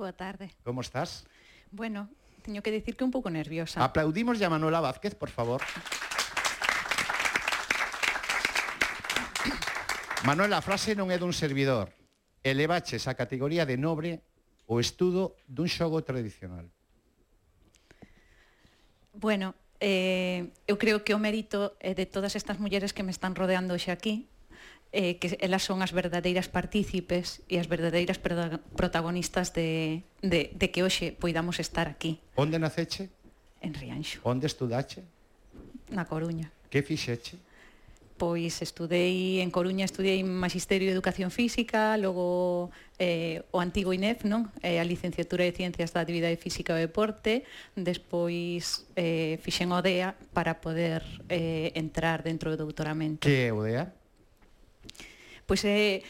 Boa tarde. Como estás? Bueno, teño que dicir que un pouco nerviosa. Aplaudimos a Manuela Vázquez, por favor. Manuela, a frase non é dun servidor. Elevaches a categoría de nobre o estudo dun xogo tradicional. Bueno, eh, eu creo que o mérito é de todas estas mulleres que me están rodeando hoxe aquí, eh, que elas son as verdadeiras partícipes e as verdadeiras protagonistas de, de, de que hoxe poidamos estar aquí. Onde naceche? En Rianxo. Onde estudache? Na Coruña. Que fixeche? pois estudei en Coruña estudei Magisterio de Educación Física, logo eh, o antigo INEF, non? Eh, a licenciatura de Ciencias da Actividade Física e Deporte, despois eh, fixen ODEA para poder eh, entrar dentro do doutoramento. Que é ODEA? pois é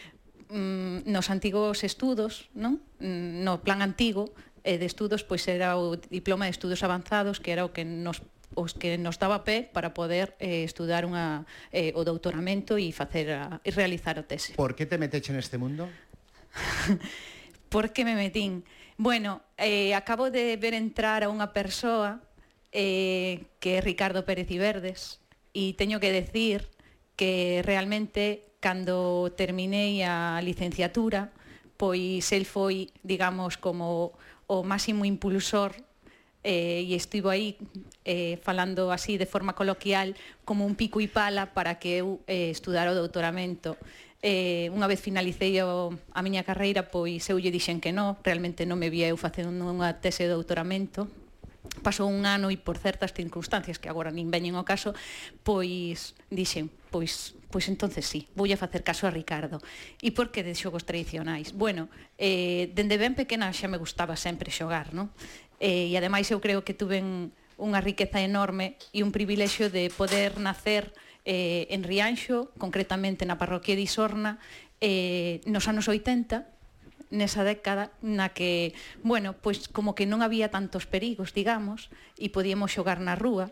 mm, nos antigos estudos, non? Mm, no plan antigo eh, de estudos pois era o diploma de estudos avanzados que era o que nos os que nos daba pé para poder eh, estudar unha, eh, o doutoramento e facer a, e realizar a tese. Por que te meteche neste mundo? Por que me metín? Bueno, eh, acabo de ver entrar a unha persoa eh, que é Ricardo Pérez Iverdes e teño que decir que realmente cando terminei a licenciatura, pois el foi, digamos, como o máximo impulsor eh, e estivo aí eh, falando así de forma coloquial como un pico e pala para que eu eh, estudara o doutoramento. Eh, unha vez finalicei o, a miña carreira, pois eu lle dixen que non, realmente non me vía eu facendo unha tese de doutoramento, pasou un ano e por certas circunstancias que agora nin veñen ao caso, pois dixen, pois pois entonces sí, voulle facer caso a Ricardo. E por que de xogos tradicionais? Bueno, eh, dende ben pequena xa me gustaba sempre xogar, non? Eh, e ademais eu creo que tuven unha riqueza enorme e un privilexio de poder nacer eh, en Rianxo, concretamente na parroquia de Isorna, eh, nos anos 80, nesa década na que, bueno, pois como que non había tantos perigos, digamos, e podíamos xogar na rúa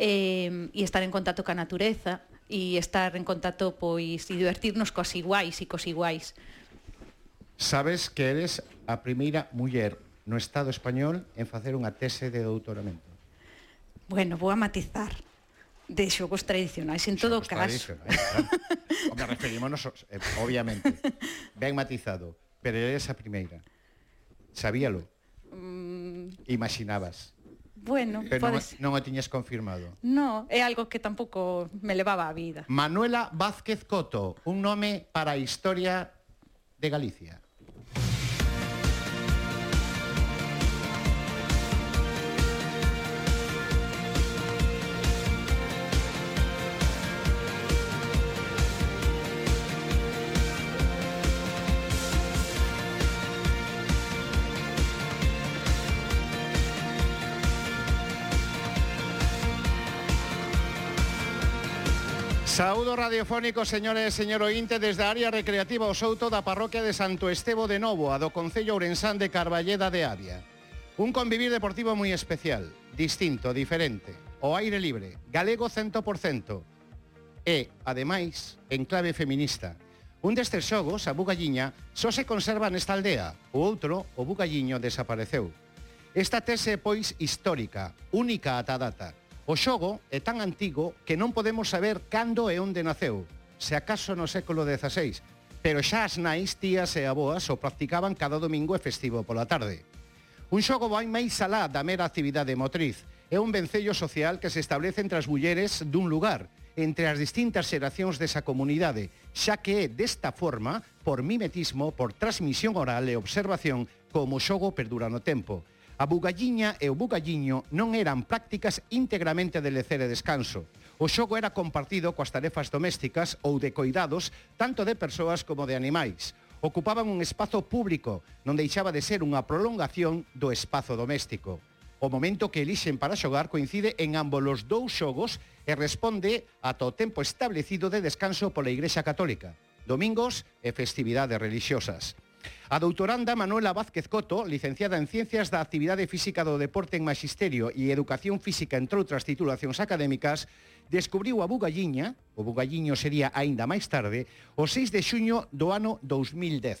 eh, e estar en contacto ca natureza, e estar en contacto pois e divertirnos cos iguais e cos iguais. Sabes que eres a primeira muller no Estado español en facer unha tese de doutoramento. Bueno, vou a matizar de xogos tradicionais en todo xogos caso. Claro. Me referimos, eh, obviamente. Ben matizado, pero eres a primeira. Sabíalo. Mm... Imaginabas. Bueno, Pero podes... non, non o tiñes confirmado. No, é algo que tampouco me levaba a vida. Manuela Vázquez Coto, un nome para a historia de Galicia. Saúdo radiofónico, señores e señor ointe, desde a área recreativa o Souto da parroquia de Santo Estevo de Novo, a do Concello Ourensán de Carballeda de Avia. Un convivir deportivo moi especial, distinto, diferente, o aire libre, galego 100%, e, ademais, en clave feminista. Un destes xogos, a Bugalliña, só se conserva nesta aldea, o outro, o Bugalliño, desapareceu. Esta tese pois, histórica, única ata data, O xogo é tan antigo que non podemos saber cando e onde naceu, se acaso no século XVI, pero xa as nais, tías e aboas o practicaban cada domingo e festivo pola tarde. Un xogo vai máis alá da mera actividade motriz, é un vencello social que se establece entre as mulleres dun lugar, entre as distintas xeracións desa comunidade, xa que é desta forma, por mimetismo, por transmisión oral e observación, como o xogo perdura no tempo. A bugalliña e o bugalliño non eran prácticas íntegramente de lecer e descanso. O xogo era compartido coas tarefas domésticas ou de coidados, tanto de persoas como de animais. Ocupaban un espazo público, non deixaba de ser unha prolongación do espazo doméstico. O momento que elixen para xogar coincide en ambos os dous xogos e responde ata o tempo establecido de descanso pola Igrexa Católica, domingos e festividades religiosas. A doutoranda Manuela Vázquez Coto, licenciada en Ciencias da Actividade Física do Deporte en Magisterio e Educación Física, entre outras titulacións académicas, descubriu a bugalliña, o bugalliño sería aínda máis tarde, o 6 de xuño do ano 2010.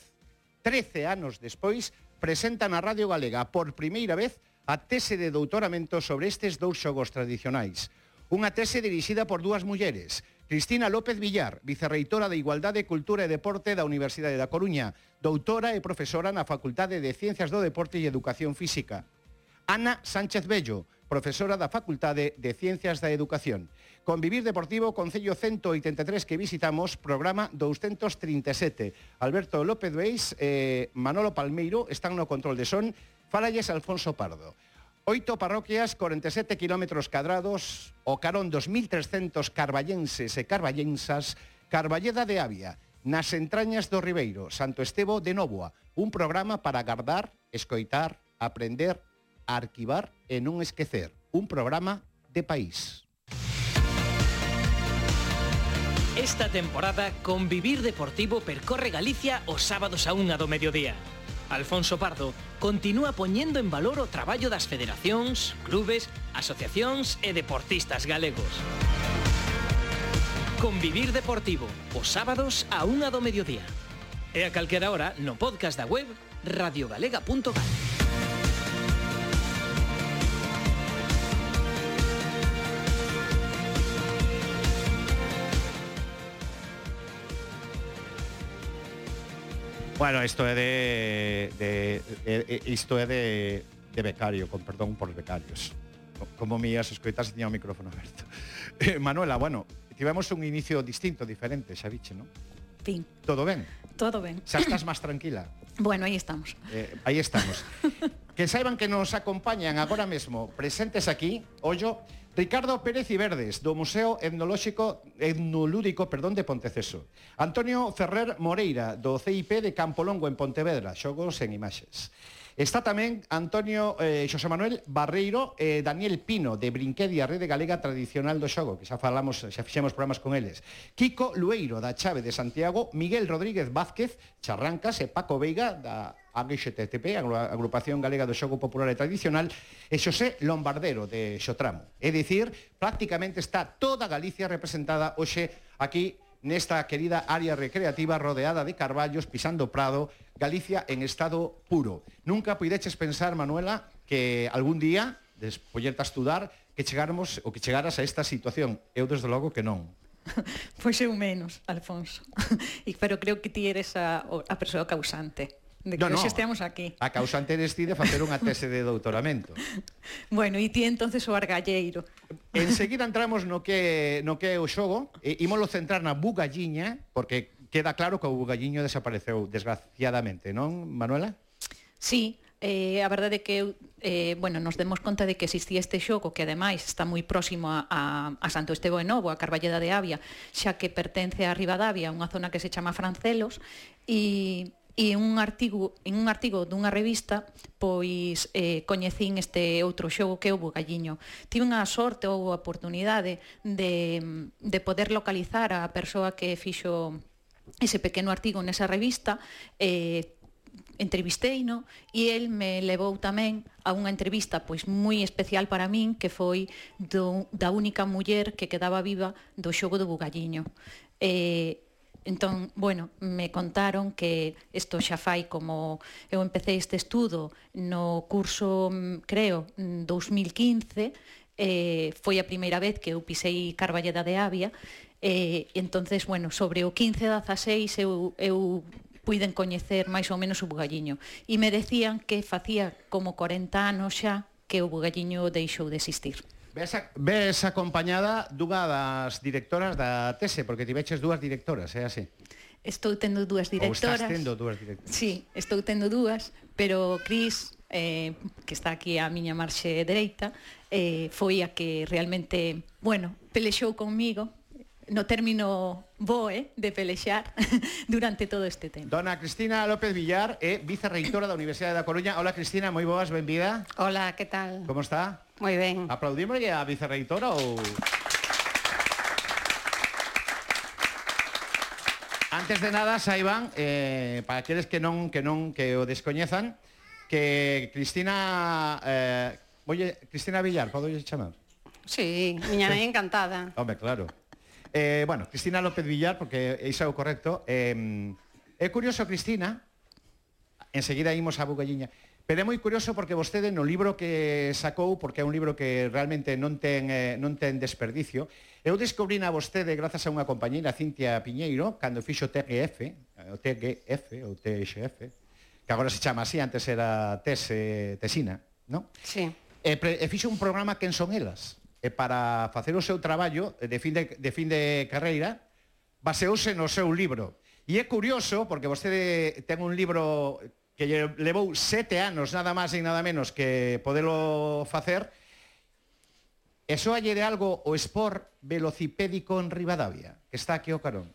13 anos despois, presenta na Radio Galega por primeira vez a tese de doutoramento sobre estes dous xogos tradicionais. Unha tese dirixida por dúas mulleres, Cristina López Villar, vicerreitora de Igualdade, Cultura e Deporte da Universidade da Coruña, doutora e profesora na Facultade de Ciencias do Deporte e Educación Física. Ana Sánchez Bello, profesora da Facultade de Ciencias da Educación. Convivir Deportivo, Concello 183 que visitamos, programa 237. Alberto López Beis e Manolo Palmeiro están no control de son. Falalles Alfonso Pardo. Oito parroquias, 47 kilómetros cadrados, o carón 2.300 carballenses e carballensas, Carballeda de Avia, nas entrañas do Ribeiro, Santo Estevo de Novoa, un programa para guardar, escoitar, aprender, arquivar e non esquecer, un programa de país. Esta temporada, Convivir Deportivo percorre Galicia os sábados a unha do mediodía Alfonso Pardo continúa poñendo en valor o traballo das federacións, clubes, asociacións e deportistas galegos. Convivir Deportivo, os sábados a unha do mediodía. E a calquera hora no podcast da web radiogalega.gal. Bueno, isto é de, de, de isto é de, de becario, con perdón por becarios. Como me as escoitas tiña o micrófono aberto. Eh, Manuela, bueno, tivemos un inicio distinto, diferente, xa biche, non? Fin. Todo ben? Todo ben. Xa estás máis tranquila? Bueno, aí estamos. Eh, aí estamos. que saiban que nos acompañan agora mesmo presentes aquí, ollo, Ricardo Pérez Iverdes, do Museo Etnolóxico Etnolúdico perdón, de Ponteceso. Antonio Ferrer Moreira, do CIP de Campolongo en Pontevedra, xogos en imaxes. Está tamén Antonio eh, Xosé Manuel Barreiro e eh, Daniel Pino de Brinquedia Rede Galega Tradicional do Xogo, que xa falamos, xa fixemos programas con eles. Kiko Lueiro da Chave de Santiago, Miguel Rodríguez Vázquez, Charrancas e Paco Veiga da AGXTTP, Agrupación Galega do Xogo Popular e Tradicional, e Xosé Lombardero de Xotramo. É dicir, prácticamente está toda Galicia representada hoxe aquí nesta querida área recreativa rodeada de carballos pisando prado, Galicia en estado puro. Nunca poideches pensar, Manuela, que algún día despollerte a estudar que chegáramos ou que chegaras a esta situación. Eu desde logo que non. Pois eu menos, Alfonso. E pero creo que ti eres a, a persoa causante de que no, no. estemos aquí. A causante decide facer unha tese de doutoramento. bueno, e ti entonces o argalleiro. Enseguida entramos no que, no que é o xogo, e ímolo centrar na bugalliña, porque queda claro que o bugalliño desapareceu desgraciadamente, non, Manuela? Sí, eh, a verdade é que eh, bueno, nos demos conta de que existía este xogo que ademais está moi próximo a, a, a Santo Estevo de Novo, a Carballeda de Avia, xa que pertence a Rivadavia, unha zona que se chama Francelos, e e un artigo, en un artigo dunha revista pois eh, coñecín este outro xogo que é o bugalliño. Tive unha sorte ou oportunidade de, de poder localizar a persoa que fixo ese pequeno artigo nesa revista eh, entrevistei, no? e el me levou tamén a unha entrevista pois moi especial para min que foi do, da única muller que quedaba viva do xogo do bugalliño. Eh, Entón, bueno, me contaron que isto xa fai como eu empecé este estudo no curso, mm, creo, 2015, eh, foi a primeira vez que eu pisei Carballeda de Avia, eh, entonces, bueno, sobre o 15 da 16 eu, eu puiden coñecer máis ou menos o bugalliño. E me decían que facía como 40 anos xa que o bugalliño deixou de existir. Ves, a, ves acompañada dunha das directoras da TESE, porque ti veches dúas directoras, é eh, así? Estou tendo dúas directoras. Ou estás tendo dúas directoras. Sí, estou tendo dúas, pero Cris, eh, que está aquí a miña marxe dereita, eh, foi a que realmente, bueno, pelexou conmigo no término boe de pelexar durante todo este tempo. Dona Cristina López Villar é vicerreitora da Universidade da Coruña. Hola Cristina, moi boas, benvida. Hola, que tal? Como está? Moi ben. Aplaudímoslle a vicerreitora ou... Antes de nada, saiban, eh, para aqueles que non que non que o descoñezan, que Cristina eh, Oye, Cristina Villar, podo chamar? Sí, miña nai encantada. Home, claro. Eh, bueno, Cristina López Villar, porque iso é o correcto. Eh, é curioso, Cristina, enseguida imos a Bugalliña, pero é moi curioso porque vostede no libro que sacou, porque é un libro que realmente non ten, eh, non ten desperdicio, eu descubrín a vostede, grazas a unha compañeira, Cintia Piñeiro, cando fixo TGF, eh, o TGF, ou TXF, que agora se chama así, antes era TES, tesina, non? Sí. E, pre, e fixo un programa Quen son elas? e para facer o seu traballo eh, de fin de, de, fin de carreira baseouse no seu libro. E é curioso, porque vostede ten un libro que lle levou sete anos, nada máis e nada menos, que podelo facer, E soalle de algo o espor velocipédico en Rivadavia, que está aquí o carón.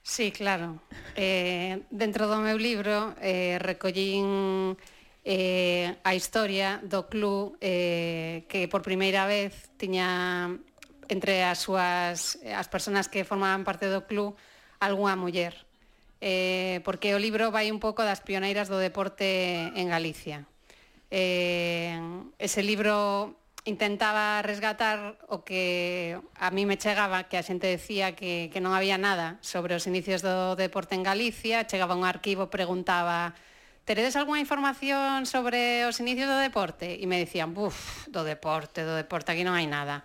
Sí, claro. Eh, dentro do meu libro eh, recollín eh, a historia do club eh, que por primeira vez tiña entre as súas as persoas que formaban parte do club algunha muller. Eh, porque o libro vai un pouco das pioneiras do deporte en Galicia. Eh, ese libro intentaba resgatar o que a mí me chegaba, que a xente decía que, que non había nada sobre os inicios do deporte en Galicia, chegaba un arquivo, preguntaba teredes algunha información sobre os inicios do deporte? E me decían, buf, do deporte, do deporte, aquí non hai nada.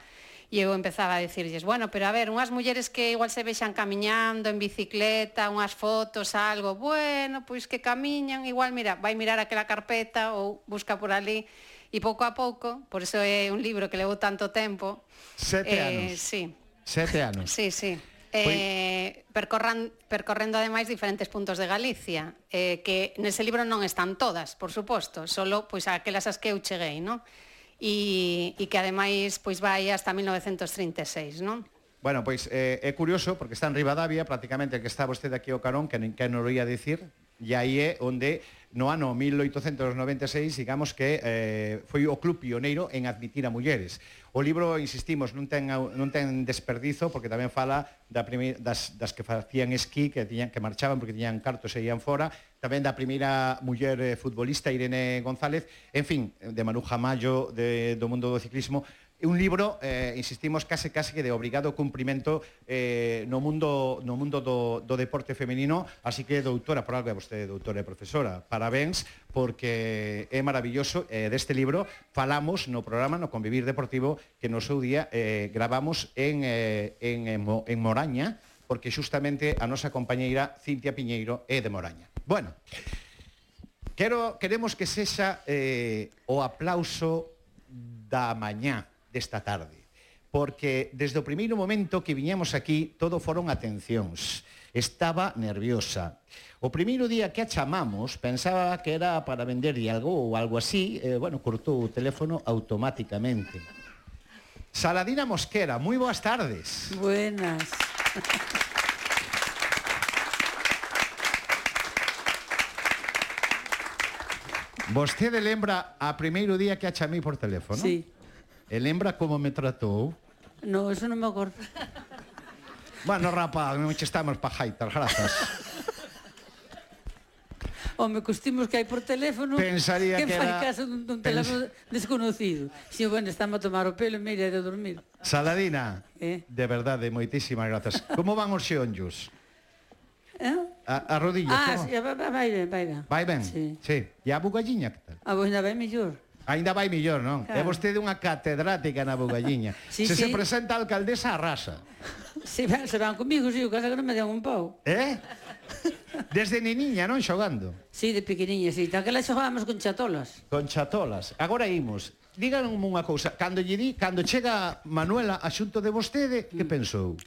E eu empezaba a decirlles, bueno, pero a ver, unhas mulleres que igual se vexan camiñando en bicicleta, unhas fotos, algo, bueno, pois que camiñan, igual, mira, vai mirar aquela carpeta ou busca por ali, e pouco a pouco, por eso é un libro que levo tanto tempo. Sete eh, anos. Sí. Sete anos. sí, sí eh, percorran, percorrendo ademais diferentes puntos de Galicia, eh, que nese libro non están todas, por suposto, solo pois aquelas as que eu cheguei, non? E, e que ademais pois vai hasta 1936, non? Bueno, pois eh, é curioso porque está en Rivadavia, prácticamente que está vostede aquí o carón, que, que non ia dicir, e aí é onde no ano 1896, digamos que eh, foi o club pioneiro en admitir a mulleres. O libro, insistimos, non ten, non ten desperdizo porque tamén fala da primeira, das, das que facían esquí, que, tiñan, que marchaban porque tiñan cartos e ian fora, tamén da primeira muller eh, futbolista Irene González, en fin, de Maruja Mayo de, do mundo do ciclismo, un libro, eh, insistimos, case case que de obrigado cumprimento eh, no mundo no mundo do, do deporte femenino, así que doutora, por algo é vostede doutora e profesora, parabéns, porque é maravilloso, eh, deste libro falamos no programa, no Convivir Deportivo, que no seu día eh, gravamos en, eh, en, en, en Moraña, porque justamente a nosa compañeira Cintia Piñeiro é de Moraña. Bueno, quero, queremos que sexa eh, o aplauso da mañá desta tarde porque desde o primeiro momento que viñemos aquí todo foron atencións. Estaba nerviosa. O primeiro día que a chamamos pensaba que era para venderlle algo ou algo así, eh, bueno, cortou o teléfono automáticamente. Saladina Mosquera, moi boas tardes. Buenas. Vostede lembra a primeiro día que a chamei por teléfono? Sí. E lembra como me tratou? No, eso non me acordo. Bueno, rapaz, non che estamos pa jaitar, grazas. O me costimos que hai por teléfono Pensaría que, que fai era... caso dun, dun Pens... teléfono desconocido. Si, bueno, estamos a tomar o pelo e meira de dormir. Saladina, eh? de verdade, moitísimas grazas. Como van os xeonllos? Eh? A, a rodilla, ah, como? Ah, sí, vai ben, vai ben. Vai ben? Sí. sí. E a bugalliña, que tal? Ah, pois a bugalliña vai mellor. Ainda vai millor, non? Claro. É vostede unha catedrática na Bugalliña. sí, se sí. se presenta a alcaldesa, arrasa. Se van, se van comigo, si, sí, o casa que non me den un pau. Eh? Desde neniña, non xogando? Sí, de pequeniña, sí. Daquela xogábamos con chatolas. Con chatolas. Agora imos. Díganme unha cousa. Cando lle di, cando chega Manuela a xunto de vostede, que mm. pensou?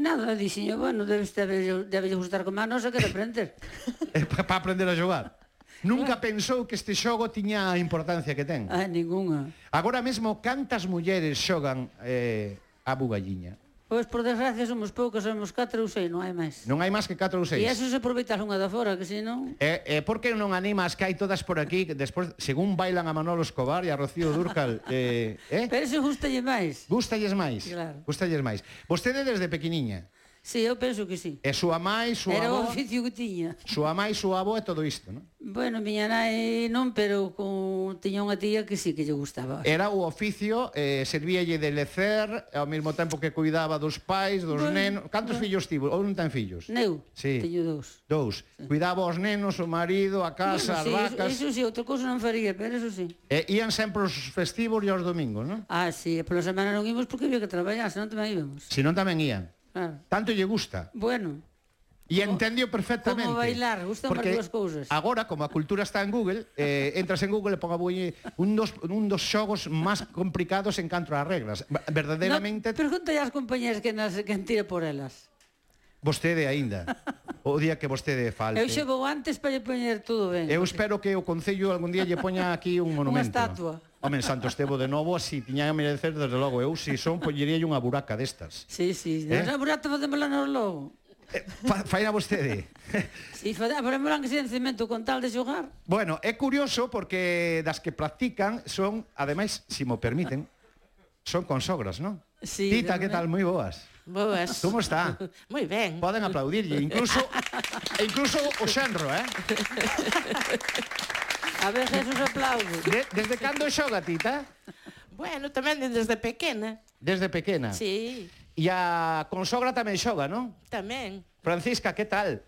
Nada, dixiño, bueno, debes de haber, debes gustar como a nosa que aprender. Para aprender a xogar. Nunca pensou que este xogo tiña a importancia que ten. Ah, ninguna. Agora mesmo, cantas mulleres xogan eh, a bugalliña? Pois por desgracia somos poucas, somos 4 ou 6, non hai máis. Non hai máis que 4 ou 6. E eso se aproveitas unha da fora, que senón... E, e por que non animas que hai todas por aquí, que despois, según bailan a Manolo Escobar e a Rocío Durcal, eh, eh? Pero se gustalle máis. Gustalles máis. Claro. Gustalles máis. Vostede desde pequeniña. Sí, eu penso que sí. E súa mãe, súa Era avó... Era o oficio que tiña. Súa mãe, súa avó e todo isto, non? Bueno, miña nai non, pero con... tiña unha tía que sí que lle gustaba. Era o oficio, eh, servíalle de lecer, ao mesmo tempo que cuidaba dos pais, dos bueno, nenos... Cantos bueno. fillos tivo? Ou non ten fillos? Neu, sí. teño dous. Dous. Sí. Cuidaba os nenos, o marido, a casa, bueno, sí, as vacas... Eso, eso sí, outra cousa non faría, pero eso sí. E ían sempre os festivos e os domingos, non? Ah, sí, pola semana non imos porque había que traballar, senón tamén íbamos. Si non tamén ían. Claro. Tanto lle gusta. Bueno. E entendió perfectamente. Como bailar, gustan as dúas cousas. Agora, como a cultura está en Google, eh, entras en Google e ponga un dos, un dos xogos máis complicados en canto ás reglas. Verdadeiramente... No, pregunta ás compañeras que, nas, que tira por elas. Vostede aínda. O día que vostede falte. Eu chego antes para lle poñer todo ben. Eu espero que o Concello algún día lle poña aquí un monumento. Unha estatua. Home, en Santo Estevo de novo, así tiña a merecer, desde logo, eu, si son, pois, pollería unha buraca destas. Sí, sí, eh? esa buraca facémola nos logo. Eh, fa, faina vostede. Si, sí, facémola que sen cemento con tal de xogar. Bueno, é curioso porque das que practican son, ademais, se si mo permiten, son consogras, non? Sí, Tita, que tal? Moi boas. Boas. Como está? Moi ben. Poden aplaudirlle, incluso incluso o xenro, eh? A veces os aplaudo. De, desde cando xoga, Tita? Bueno, tamén desde pequena. Desde pequena? Sí. E a consogra tamén xoga, non? Tamén. Francisca, que tal?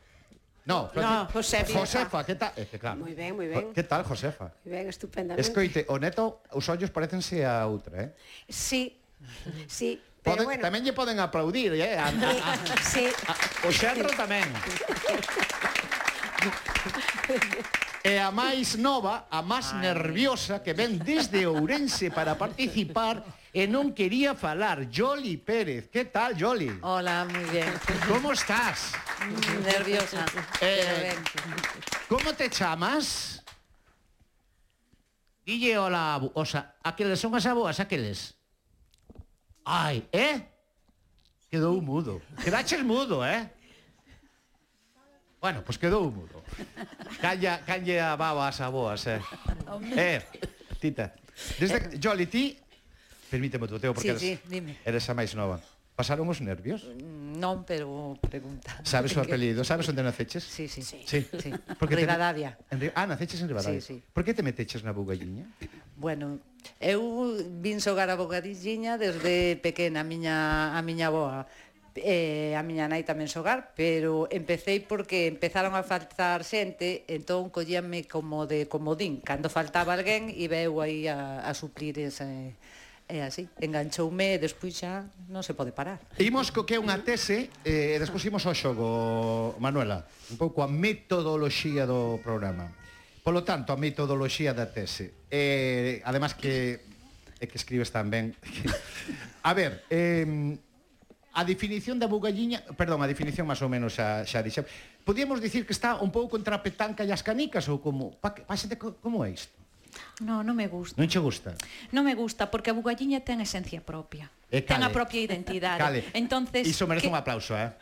No, no Josefa. Josefa, que tal? Eh, claro. Moi ben, moi ben. Que tal, Josefa? Moi ben, estupendamente. Escoite, o neto, os ollos parecense a outra, eh? Sí, sí. Pero poden, bueno. Tamén lle poden aplaudir, eh? A, a, a, sí. a, o xerro tamén. E a máis nova, a máis nerviosa que ven desde Ourense para participar e non quería falar, Joli Pérez. Que tal, Joli? Hola, moi ben. Como estás? Mm, nerviosa. Eh, como te chamas? Dille hola, o sea, aqueles son as aboas, aqueles. Ai, eh? Quedou mudo. Quedaches mudo, eh? Bueno, pois pues quedou mudo. Calla, calle a baba as aboas, eh. eh, tita. Desde, Jolly, ti, permíteme o teu porque sí, eres, sí, dime. eres a máis nova. Pasaron os nervios? Mm, non, pero pregunta. Sabes o apelido? Sabes onde naceches? Sí, sí. Sí. sí. sí. Porque Rivadavia. Te... En... Ah, naceches en Rivadavia. Sí, sí. Por que te meteches na bugalliña? Bueno, eu vin xogar a bugalliña desde pequena a miña a miña boa eh, a miña nai tamén xogar, pero empecéi porque empezaron a faltar xente, entón collíanme como de comodín. Cando faltaba alguén, iba eu aí a, a suplir ese, É así, enganchoume e despois xa non se pode parar. Imos co que é unha tese eh, e eh, despois imos ao xogo, Manuela, un pouco a metodoloxía do programa. Polo tanto, a metodoloxía da tese. Eh, además que é que escribes tan ben. a ver, eh, a definición da bugalliña, perdón, a definición máis ou menos xa, xa dixen, Podíamos dicir que está un pouco entre a petanca e as canicas ou como, pa, pásate como é isto? No, non me gusta. Non che gusta? Non me gusta, porque a bugalliña ten esencia propia. E ten a propia identidade. Cale. Entonces, Iso merece que... un aplauso, eh?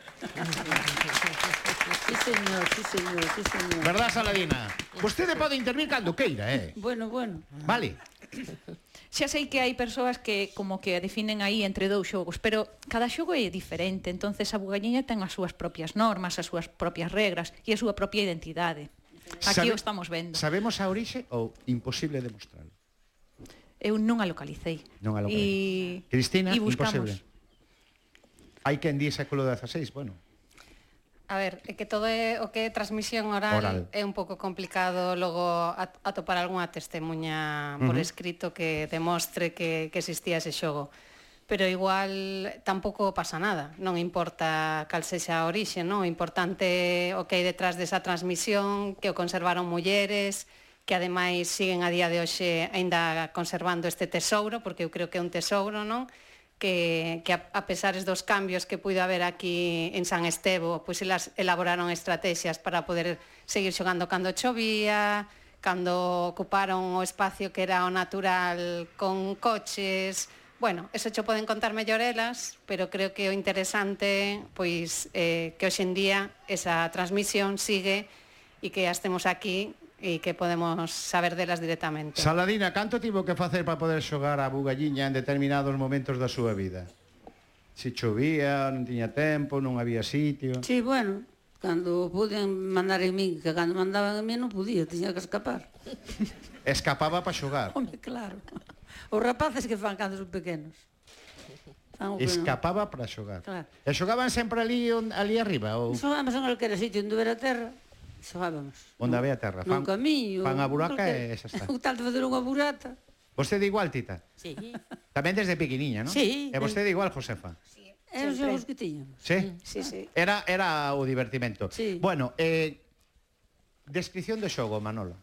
Sí, señor, sí, señor, sí, señor. Verdad, Saladina? Vostede pode intervir cando queira, eh? Bueno, bueno. Vale. Xa sei que hai persoas que como que definen aí entre dous xogos, pero cada xogo é diferente, entonces a bugalliña ten as súas propias normas, as súas propias regras e a súa propia identidade. Aquí Sabe, o estamos vendo. Sabemos a orixe ou imposible demostralo? eu non a localicei. Non a localicei. E... Cristina, e imposible. Hai quen di século XVI, bueno. A ver, é que todo é o que é transmisión oral, oral. é un pouco complicado logo atopar algunha testemunha por uh -huh. escrito que demostre que, que existía ese xogo pero igual tampouco pasa nada, non importa cal sexa a orixe, non? O importante o que hai detrás desa transmisión, que o conservaron mulleres, que ademais siguen a día de hoxe aínda conservando este tesouro, porque eu creo que é un tesouro, non? que, que a, a pesares dos cambios que puido haber aquí en San Estevo, pois elas elaboraron estrategias para poder seguir xogando cando chovía, cando ocuparon o espacio que era o natural con coches, Bueno, eso cho poden contar mellor elas, pero creo que o interesante pois eh, que hoxendía esa transmisión sigue e que as temos aquí e que podemos saber delas directamente. Saladina, canto tivo que facer para poder xogar a bugalliña en determinados momentos da súa vida? Se chovía, non tiña tempo, non había sitio... Si, sí, bueno, cando puden mandar en min, que cando mandaban en min non podía, tiña que escapar. Escapaba para xogar? Home, claro. Os rapaces que fan cando son pequenos. Fan Escapaba para xogar. Claro. E xogaban sempre ali, ali arriba? Ou... Xogaban en calquera sitio, onde era terra Xogábamos. Onde había terra. Fan, Nun camiño. Fan a buraca e xa está. O tal de fazer unha burata. Vostede igual, Tita? Sí. Tamén desde pequeniña, non? Sí. E vostede igual, Josefa? Sí. Eran os xogos que tiñamos. Sí? Sí, sí. Era, era o divertimento. Sí. Bueno, eh, descripción do xogo, Manola.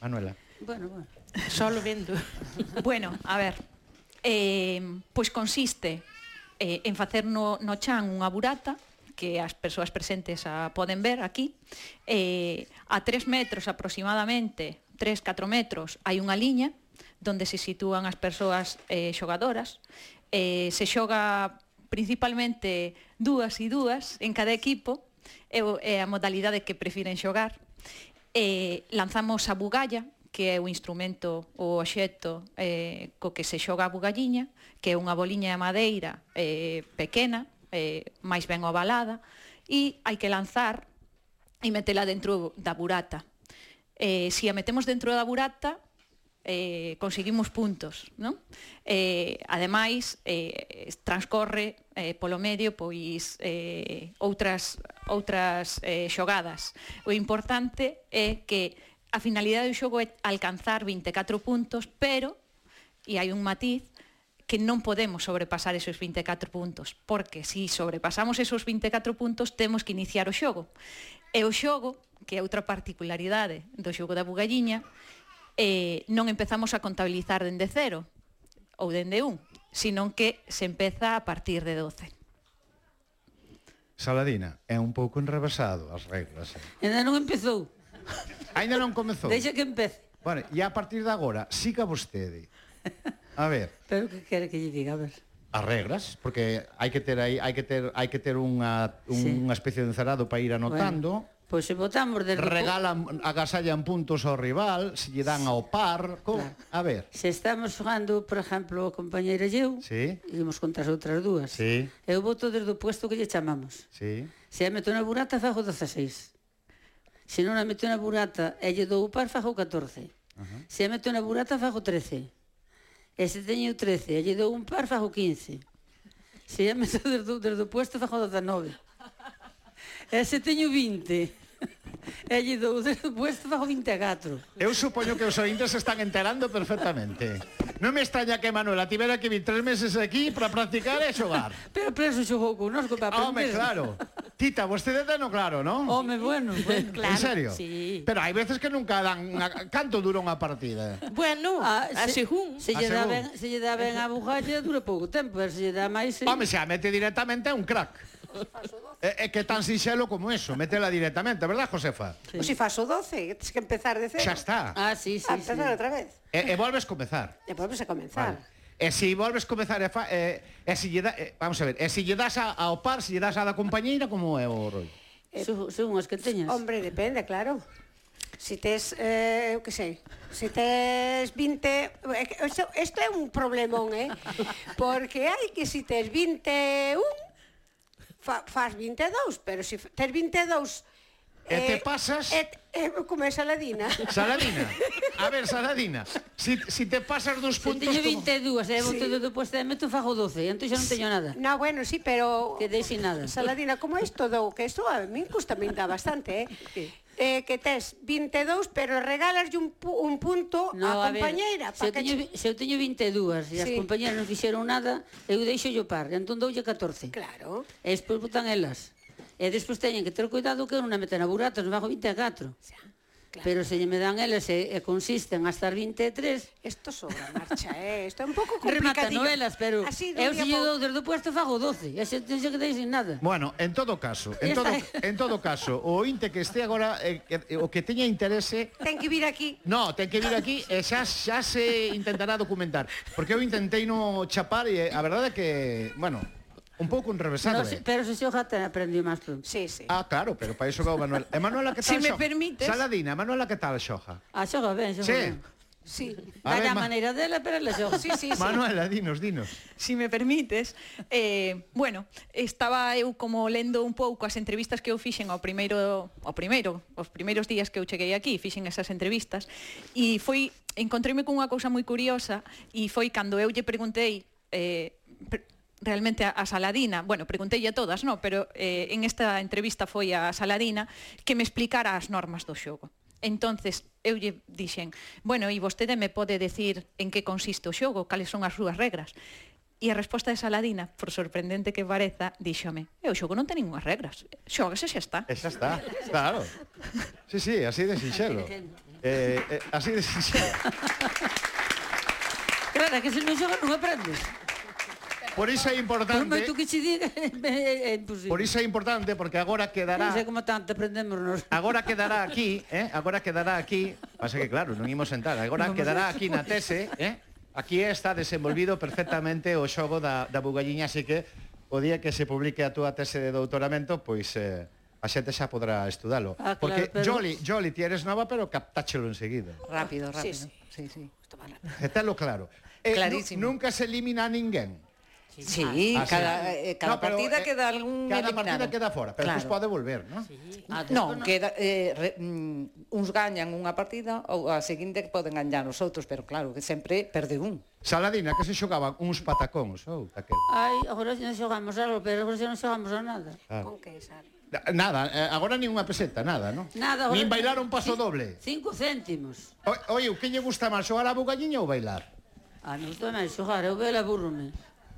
Manuela. Bueno, bueno. Solo vendo. bueno, a ver. Eh, pois consiste eh, en facer no, no chan unha burata, que as persoas presentes a poden ver aquí, eh, a 3 metros aproximadamente, 3-4 metros, hai unha liña donde se sitúan as persoas eh, xogadoras. Eh, se xoga principalmente dúas e dúas en cada equipo, é eh, a modalidade que prefiren xogar. Eh, lanzamos a bugalla, que é o instrumento ou obxecto eh, co que se xoga a bugalliña, que é unha boliña de madeira eh, pequena, eh, máis ben ovalada, e hai que lanzar e metela dentro da burata. Eh, se si a metemos dentro da burata, eh, conseguimos puntos, non? Eh, ademais, eh, transcorre eh, polo medio pois eh, outras outras eh, xogadas. O importante é que a finalidade do xogo é alcanzar 24 puntos, pero, e hai un matiz, que non podemos sobrepasar esos 24 puntos, porque se si sobrepasamos esos 24 puntos temos que iniciar o xogo. E o xogo, que é outra particularidade do xogo da bugalliña, eh, non empezamos a contabilizar dende cero ou dende un, senón que se empeza a partir de 12. Saladina, é un pouco enrevesado as reglas. Eh. Ainda non empezou. Ainda non comezou. Deixa que empece. Bueno, e a partir de agora, siga vostede. A ver. Pero que quere que lle diga, a ver as regras, porque hai que ter aí, hai que ter hai que ter unha unha sí. especie de encerado para ir anotando. Bueno. Pois se votamos desde regalan agasallan puntos ao rival, se lle dan ao par, co... claro. a ver. Se estamos xogando, por exemplo, a compañeira eu, sí. imos contra as outras dúas. Sí. Eu voto desde o puesto que lle chamamos. Sí. Se a meto na burata fago 16. Se non a meto na burata e lle dou o par fago 14. Uh -huh. Se a meto na burata fago 13. E se teño 13 e lle dou un par, fago 15. Se lle meto desde, desde o puesto, fago 19. E se teño 20 e lle dou puesto ao 24. Eu supoño que os ointes están enterando perfectamente. Non me extraña que Manuela tivera que vir tres meses aquí para practicar e xogar. Pero preso xogou connosco para aprender. Home, claro. Tita, vostede teno claro, non? Home, bueno, bueno. Claro, en serio? Sí. Pero hai veces que nunca dan... Una... Canto dura unha partida? Bueno, ah, a, a se, según. Se lle dá ben, se lle dá ben a bugalla, dura pouco tempo, pero se lle dá máis... Sí. Home, se a mete directamente é un crack. É, é que tan sinxelo como eso, metela directamente, verdad, Josefa? Sí. Pues si fas o 12, tens que empezar de cero. Xa está. Ah, sí, sí, sí. empezar sí. outra vez. E, e volves comezar. E volves a comezar. Vale. E se volves comezar e, fa, e, e se lle da, e, vamos a ver, e se lle das a, ao par, se lle das a da compañeira, como é o rollo? Eh, Según os que teñas. Hombre, depende, claro. Si tes, eh, eu que sei, si tes 20... Isto é un problemón, eh? Porque hai que si tes 21, fa, faz 22, pero se si tes 22 E eh, te pasas... E, e come como é Saladina. Saladina. A ver, Saladina, si, si te pasas dos puntos... Se teño 22, como... eh, sí. todo depois de meto fago 12, entón xa non teño nada. No, bueno, sí, pero... Quedei sin nada. Saladina, como é isto do que isto a min custa me dá bastante, eh? Sí eh, que tes 22, pero regalaslle un, pu un punto no, a compañeira. A ver, se, eu teño, che... se eu teño 22 e sí. as compañeras non fixeron nada, eu deixo yo par, entón doulle 14. Claro. E despois botan elas. E despois teñen que ter cuidado que eu non a meten a burata, non bajo 24. Xa. Claro. Pero se lle me dan eles e, e consisten hasta as 23. Isto sobra marcha, eh? Isto é un pouco complicadillo. Remata novelas, pero Así, eu se lle dou desde o puesto fago 12. E se ten que dei sin nada. Bueno, en todo caso, en todo, en todo caso, o ointe que este agora, eh, eh, o que teña interese... Ten que vir aquí. No, ten que vir aquí e xa, xa se intentará documentar. Porque eu intentei no chapar e a verdade é que, bueno, Un pouco un revesado, no, eh. Pero se xoga te aprendiu máis tú. Sí, sí. Ah, claro, pero para iso veo Manuel. E Manuela, que tal si me xoja? permites. Saladina, Manuela, que tal xoja? A xoja ben, xoga sí. ben. Sí, a da ver, maneira dela, pero la xoga. Sí, sí, sí. Manuela, dinos, dinos. Si me permites, eh, bueno, estaba eu como lendo un pouco as entrevistas que eu fixen ao primeiro, ao primeiro, os primeiros días que eu cheguei aquí, fixen esas entrevistas, e foi encontreime con unha cousa moi curiosa e foi cando eu lle preguntei eh, realmente a, a Saladina, bueno, preguntei a todas, no, pero eh, en esta entrevista foi a Saladina que me explicara as normas do xogo. Entonces, eu lle dixen, bueno, e vostede me pode decir en que consiste o xogo, cales son as súas regras. E a resposta de Saladina, por sorprendente que pareza, díxome, "O xogo non ten ninguna regras, xogase xa está. E xa está, claro. Sí, sí, así de sinxelo. Eh, eh, así de sinxelo. Claro, que se non xoga non aprendes. Por iso é importante. Por moito que che diga é imposible. Por iso é importante porque agora quedará. Non sei como tanto aprendémonos. Agora quedará aquí, eh? Agora quedará aquí. Pasa que claro, non imos sentar. Agora quedará aquí na tese, eh? Aquí está desenvolvido perfectamente o xogo da, da bugalliña, así que o día que se publique a túa tese de doutoramento, pois eh, a xente xa podrá estudalo. Ah, claro, Porque pero... Jolly, Jolly, ti eres nova, pero captáchelo enseguida. Rápido, rápido. Sí, sí. sí, sí. Estálo claro. Eh, Clarísimo. nunca se elimina a ninguén. Sí, sí ah, cada, eh, cada no, pero, partida eh, queda algún Cada eliminado. partida queda fora, pero claro. despois pode volver, non? Sí. Ah, non, no. queda, eh, re, mm, uns gañan unha partida ou a seguinte poden gañar os outros, pero claro, que sempre perde un. Saladina, que se xogaban uns patacóns ou oh, aquel. Ai, agora non xogamos algo, pero agora non xogamos a nada. Ah. Con que, Sara? Eh, nada, agora nin unha peseta, nada, non? Nada, agora... Nin bailar un paso doble. Cinco céntimos. O, oye, o que lle gusta máis, xogar a bugalliña ou bailar? A mí gusta máis xogar, eu baila burrome.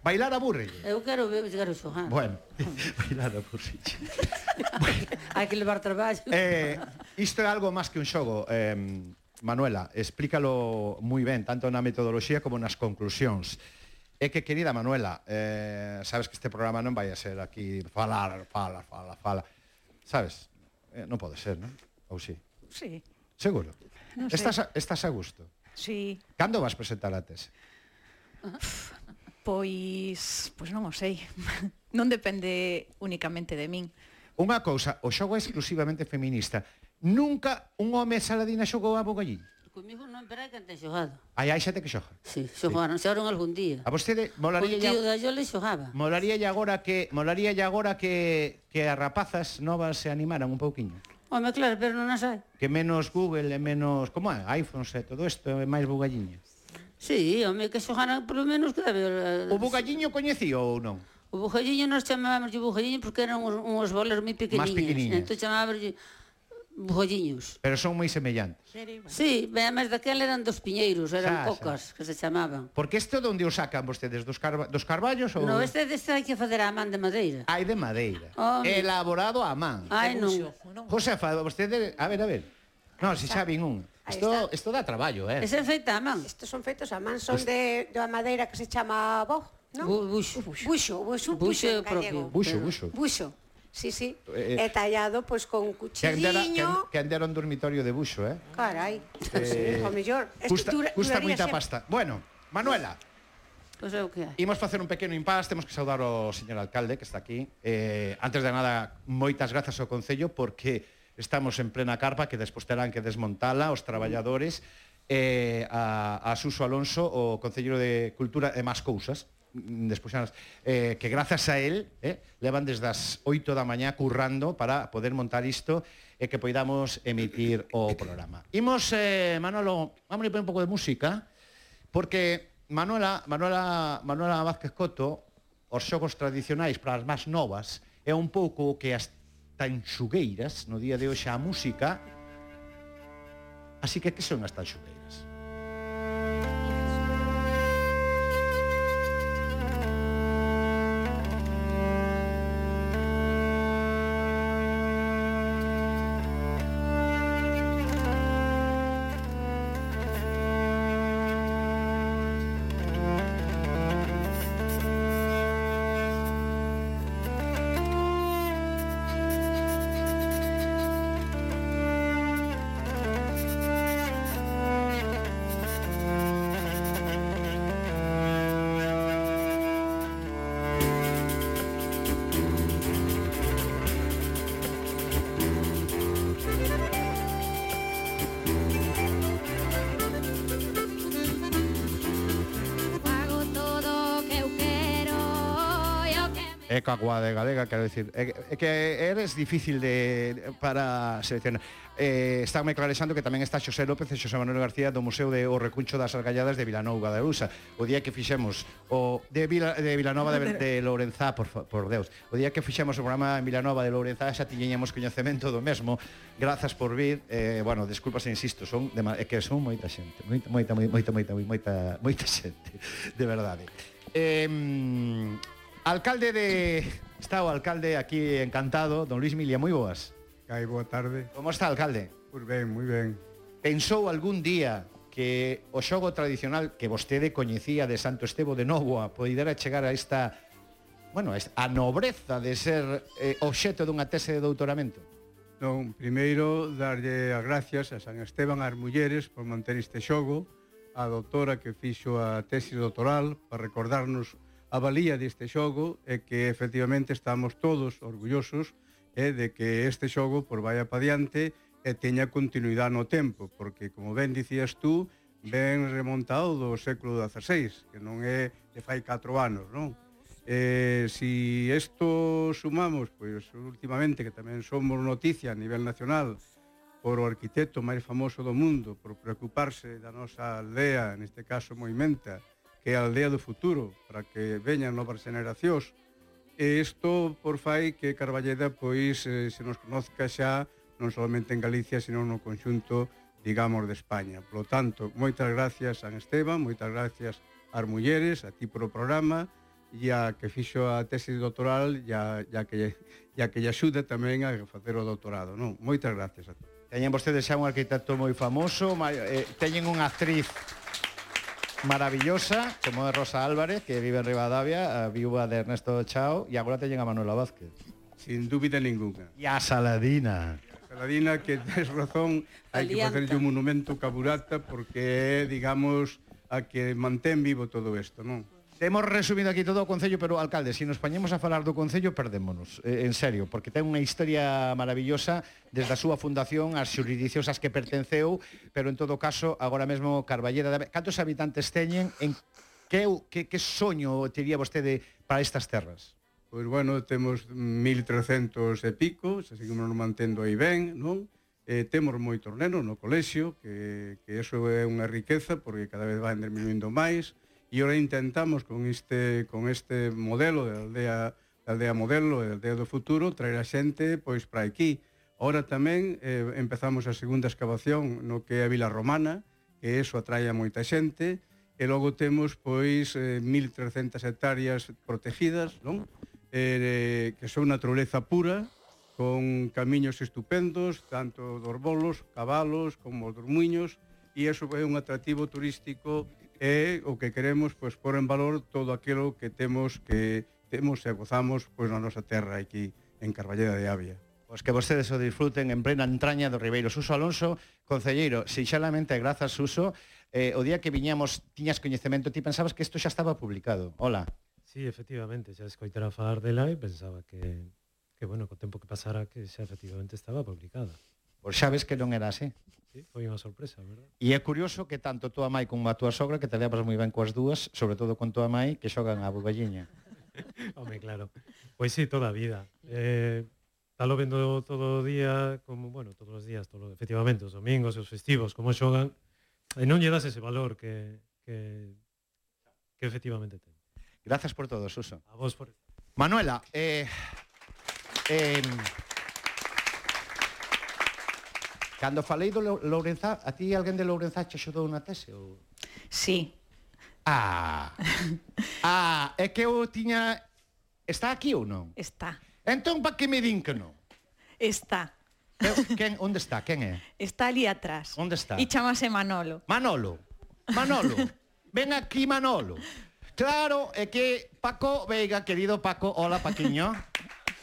Bailar aburre. Eh, eu quero ver os xogar. Bueno, bailar aburre. bueno. Hai que levar traballo. Eh, isto é algo máis que un xogo. Eh, Manuela, explícalo moi ben, tanto na metodoloxía como nas conclusións. É que, querida Manuela, eh, sabes que este programa non vai a ser aquí falar, falar, falar, falar. Sabes? Eh, non pode ser, non? Ou sí? Sí. Seguro? Non sei. Estás, a, estás a gusto? Sí. Cando vas presentar a tese? Pois, pois non o sei. non depende únicamente de min. Unha cousa, o xogo é exclusivamente feminista. Nunca un home saladina xogou a bocallín? Comigo non, pero hai que xogado. Aí hai xente que xoja. Sí, xogaron, sí. xogaron algún día. A vostede molaría ya... da yo le xogaba. Molaría agora que molaría agora que que as rapazas novas se animaran un pouquiño. Home, claro, pero non as hai. Que menos Google e menos, como é, iPhones e todo isto, é máis bugalliñas. Sí, home, que xogaran polo menos que debe... Eh, o Bugalliño coñecía ou non? O Bugalliño nos chamábamos de Bugalliño porque eran uns, uns bolas moi pequeniñas. Más pequeniñas. Entón chamábamos de Bugalliños. Pero son moi semellantes. Sí, además daquela eran dos piñeiros, eran xa, cocas, xa. que se chamaban. Porque este onde o sacan vostedes? Dos, carva, dos carballos? Ou... No, este deste hai que fazer a man de madeira. Ai, de madeira. Home. Elaborado a man. Ai, non. Josefa, vostede... A ver, a ver. Non, se xa vin un. Aí isto, está. isto dá traballo, eh? Ese feita a man. Estos son feitos a man, son de, de a madeira que se chama bo, non? Buxo. Buxo, buxo, buxo en gallego. Buxo, buxo. Buxo. Sí, sí. Eh, é tallado pois pues, con cuchilliño. Que andera, que, que un dormitorio de buxo, eh? Carai. Eh, sí, o mellor. Custa, custa moita sempre. pasta. Bueno, Manuela. Pois pues, que hai. Imos facer un pequeno impás, temos que saudar o señor alcalde que está aquí. Eh, antes de nada, moitas grazas ao concello porque estamos en plena carpa que despois terán que desmontala os traballadores eh, a, a Suso Alonso, o Concelleiro de Cultura e máis cousas mm, despois xa, eh, que grazas a él eh, levan desde as 8 da mañá currando para poder montar isto e eh, que poidamos emitir o programa. Imos, eh, Manolo, vamos a poner pois un pouco de música, porque Manuela, Manuela, Manuela Vázquez Coto, os xogos tradicionais para as máis novas, é un pouco que as tanxugueiras, no día de hoxe a música. Así que que son as tanxugueiras? agua de galega, quero dicir, é, eh, é eh, que eres difícil de para seleccionar. Eh, estáme clarexando que tamén está Xosé López e Xosé Manuel García do Museo de O Recuncho das Argalladas de Vilanova de Usa. O día que fixemos o de, Vila, de Vilanova de, de Lourenzá, por, por Deus. O día que fixemos o programa en Vilanova de Lourenzá xa tiñemos coñecemento do mesmo. Grazas por vir. Eh, bueno, desculpas, insisto, son de, é que son moita xente, moita moita moita moita moita moita, moita xente, de verdade. Eh, Alcalde de... Está o alcalde aquí encantado, don Luis Milia, moi boas. Cai, boa tarde. Como está, alcalde? Pois ben, moi ben. Pensou algún día que o xogo tradicional que vostede coñecía de Santo Estevo de Novoa poidera chegar a esta bueno, a nobreza de ser eh, obxeto dunha tese de doutoramento? Non, primeiro darlle as gracias a San Esteban ás mulleres por manter este xogo, a doutora que fixo a tese doutoral para recordarnos a valía deste xogo é que efectivamente estamos todos orgullosos eh, de que este xogo por vaya pa diante e eh, teña continuidade no tempo, porque como ben dicías tú, ben remontado do século XVI, que non é de fai 4 anos, non? Eh, si isto sumamos, pois últimamente que tamén somos noticia a nivel nacional por o arquitecto máis famoso do mundo por preocuparse da nosa aldea, neste caso Moimenta, que é a aldea do futuro, para que veñan novas generacións. E isto por fai que Carballeda pois eh, se nos conozca xa non solamente en Galicia, sino no conxunto, digamos, de España. Por lo tanto, moitas gracias a Esteban, moitas gracias ás mulleres, a ti por o programa, e a que fixo a tesis doctoral ya ya que, ya que lle axuda tamén a facer o doutorado. Non? Moitas gracias a ti. Teñen vostedes xa un arquitecto moi famoso, eh, teñen unha actriz maravillosa, como é Rosa Álvarez, que vive en Rivadavia, eh, a viúva de Ernesto Chao, e agora te llega Manuela Vázquez. Sin dúbida ninguna. E a Saladina. A Saladina, que tens razón, hai que facerlle un monumento caburata porque é, digamos, a que mantén vivo todo isto, non? Temos resumido aquí todo o Concello, pero, alcalde, se si nos pañemos a falar do Concello, perdémonos, eh, en serio, porque ten unha historia maravillosa desde a súa fundación, as xurisdiccións ás que pertenceu, pero, en todo caso, agora mesmo, Carballeda, de... cantos habitantes teñen, en que, que, que soño tería vostede para estas terras? Pois, bueno, temos 1.300 e pico, se seguimos nos mantendo aí ben, non? Eh, temos moitos nenos no colexio, que, que eso é unha riqueza, porque cada vez van disminuindo máis, e ora intentamos con este, con este modelo de aldea, de aldea modelo, de aldea do futuro, traer a xente pois para aquí. Ora tamén eh, empezamos a segunda excavación no que é a Vila Romana, que eso atrae a moita xente, e logo temos pois eh, 1300 hectáreas protegidas, non? Eh, que son naturaleza pura, con camiños estupendos, tanto dos bolos, cabalos, como dos muiños, e iso é un atractivo turístico e o que queremos pois pôr en valor todo aquilo que temos que temos e gozamos pois na nosa terra aquí en Carballeda de Avia. Pois que vostedes o disfruten en plena entraña do Ribeiro. Suso Alonso, concelleiro, sinxalamente grazas Suso, eh, o día que viñamos tiñas coñecemento, ti pensabas que isto xa estaba publicado. Hola. Sí, efectivamente, xa escoitara falar dela e pensaba que, que bueno, co tempo que pasara que xa efectivamente estaba publicada. Pois xa ves que non era así. Sí, foi unha sorpresa, verdad? E é curioso que tanto tua mãe como a tua sogra, que te levas moi ben coas dúas, sobre todo con tua mai, que xogan a bugalliña. Home, claro. Pois sí, toda a vida. Eh, talo vendo todo o día, como, bueno, todos os días, todo, efectivamente, os domingos e os festivos, como xogan, e non lle das ese valor que, que, que efectivamente ten. Grazas por todo, Suso. A vos por... Manuela, eh, eh, Cando falei do Lourenzá, a ti alguén de Lourenzá che xudou na tese? Ou... Sí. Ah, ah, é que eu tiña... Está aquí ou non? Está. Entón, pa que me din que non? Está. Eu, quen, onde está? Quen é? Está ali atrás. Onde está? E chamase Manolo. Manolo. Manolo. Ven aquí, Manolo. Claro, é que Paco Veiga, querido Paco, hola Paquiño.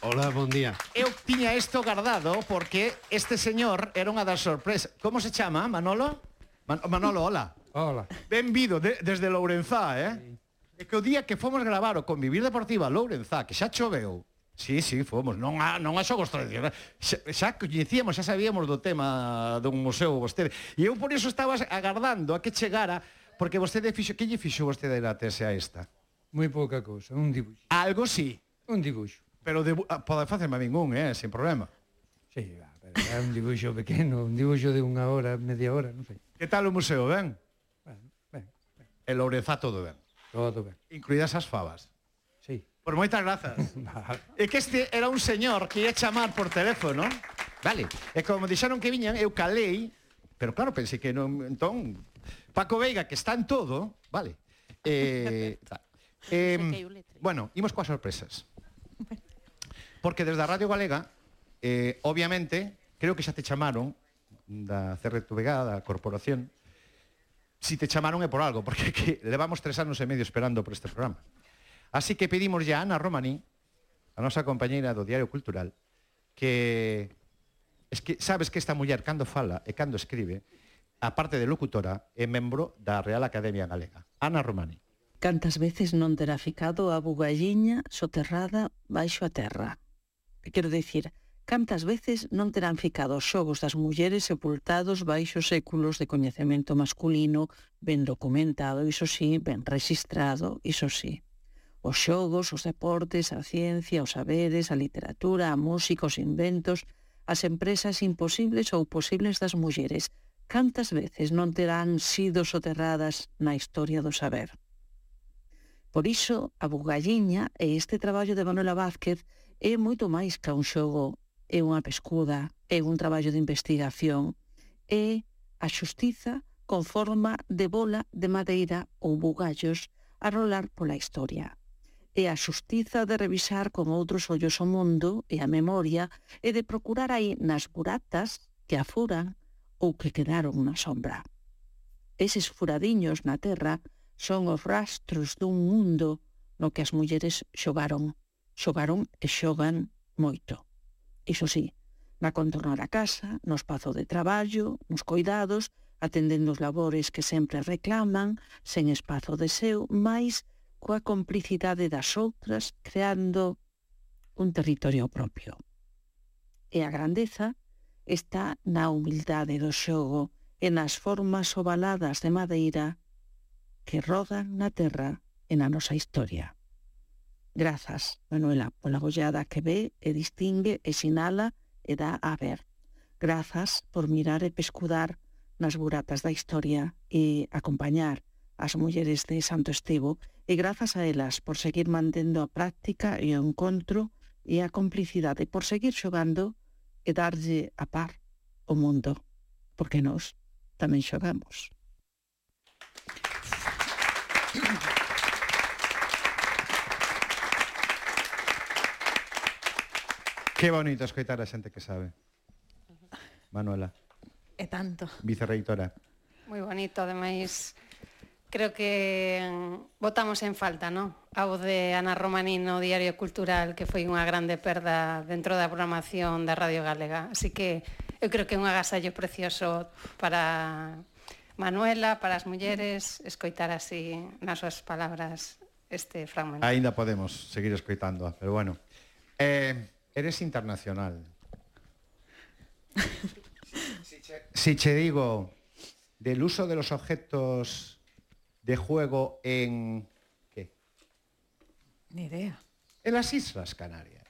Hola, bon día. Eu tiña isto guardado porque este señor era unha das sorpresas. Como se chama, Manolo? Man Manolo, hola. Hola. Benvido de, desde Lourenzá, eh? Sí. É que o día que fomos gravar o Convivir Deportiva Lourenzá, que xa choveu, Sí, sí, fomos, non a, non a xogos tradicionais xa, xa coñecíamos, xa sabíamos do tema dun museo vostede E eu por iso estaba agardando a que chegara Porque vostede fixo, que lle fixo vostede na tese a esta? Moi pouca cousa, un dibuixo Algo sí Un dibuixo Pero de, ah, pode facerme a min un, eh, sin problema. Sí, va, pero é un dibuixo pequeno, un dibuixo de unha hora, media hora, non sei. Que tal o museo, ben? Ben, ben. ben. El Ourezá todo ben. Todo ben. Incluídas as favas. Sí. Por moitas grazas. é que este era un señor que ia chamar por teléfono, vale? E como dixeron que viñan, eu calei, pero claro, pensei que non... Entón, Paco Veiga, que está en todo, vale? Eh, eh, bueno, imos coas sorpresas. Porque desde a Radio Galega, eh, obviamente, creo que xa te chamaron da CRTVG, da corporación, si te chamaron é por algo, porque que levamos tres anos e medio esperando por este programa. Así que pedimos ya a Ana Romaní, a nosa compañeira do Diario Cultural, que es que sabes que esta muller cando fala e cando escribe, aparte de locutora, é membro da Real Academia Galega. Ana Romaní. Cantas veces non terá ficado a bugalliña soterrada baixo a terra Quero dicir, cantas veces non terán ficado os xogos das mulleres sepultados baixo séculos de coñecemento masculino ben documentado, iso sí, ben registrado, iso sí. Os xogos, os deportes, a ciencia, os saberes, a literatura, a música, os inventos, as empresas imposibles ou posibles das mulleres, cantas veces non terán sido soterradas na historia do saber. Por iso, a Bugalliña e este traballo de Manuela Vázquez é moito máis que un xogo, é unha pescuda, é un traballo de investigación, é a xustiza con forma de bola de madeira ou bugallos a rolar pola historia. É a xustiza de revisar con outros ollos o mundo e a memoria e de procurar aí nas buratas que afuran ou que quedaron na sombra. Eses furadiños na terra son os rastros dun mundo no que as mulleres xogaron xogaron e xogan moito. Iso sí, na contorna da casa, no espazo de traballo, nos coidados, atendendo os labores que sempre reclaman, sen espazo de seu, máis coa complicidade das outras, creando un territorio propio. E a grandeza está na humildade do xogo e nas formas ovaladas de madeira que rodan na terra e na nosa historia. Grazas, Manuela, pola gollada que ve e distingue e sinala e eh, dá a ver. Grazas por mirar e pescudar nas buratas da historia e acompañar as mulleres de Santo Estevo e grazas a elas por seguir mantendo a práctica e o encontro e a complicidade por seguir xogando e darlle a par o mundo, porque nós tamén xogamos. Que bonito escoitar a xente que sabe. Manuela. E tanto. Vicerreitora. Moi bonito, ademais, creo que mm, votamos en falta, non? Ao de Ana Romaní no Diario Cultural, que foi unha grande perda dentro da programación da Radio Galega. Así que eu creo que é un agasallo precioso para Manuela, para as mulleres, escoitar así nas súas palabras este fragmento. Ainda podemos seguir escoitando, pero bueno. Eh, eres internacional. Si te digo del uso de los objetos de juego en ¿qué? Ni idea. En las Islas Canarias.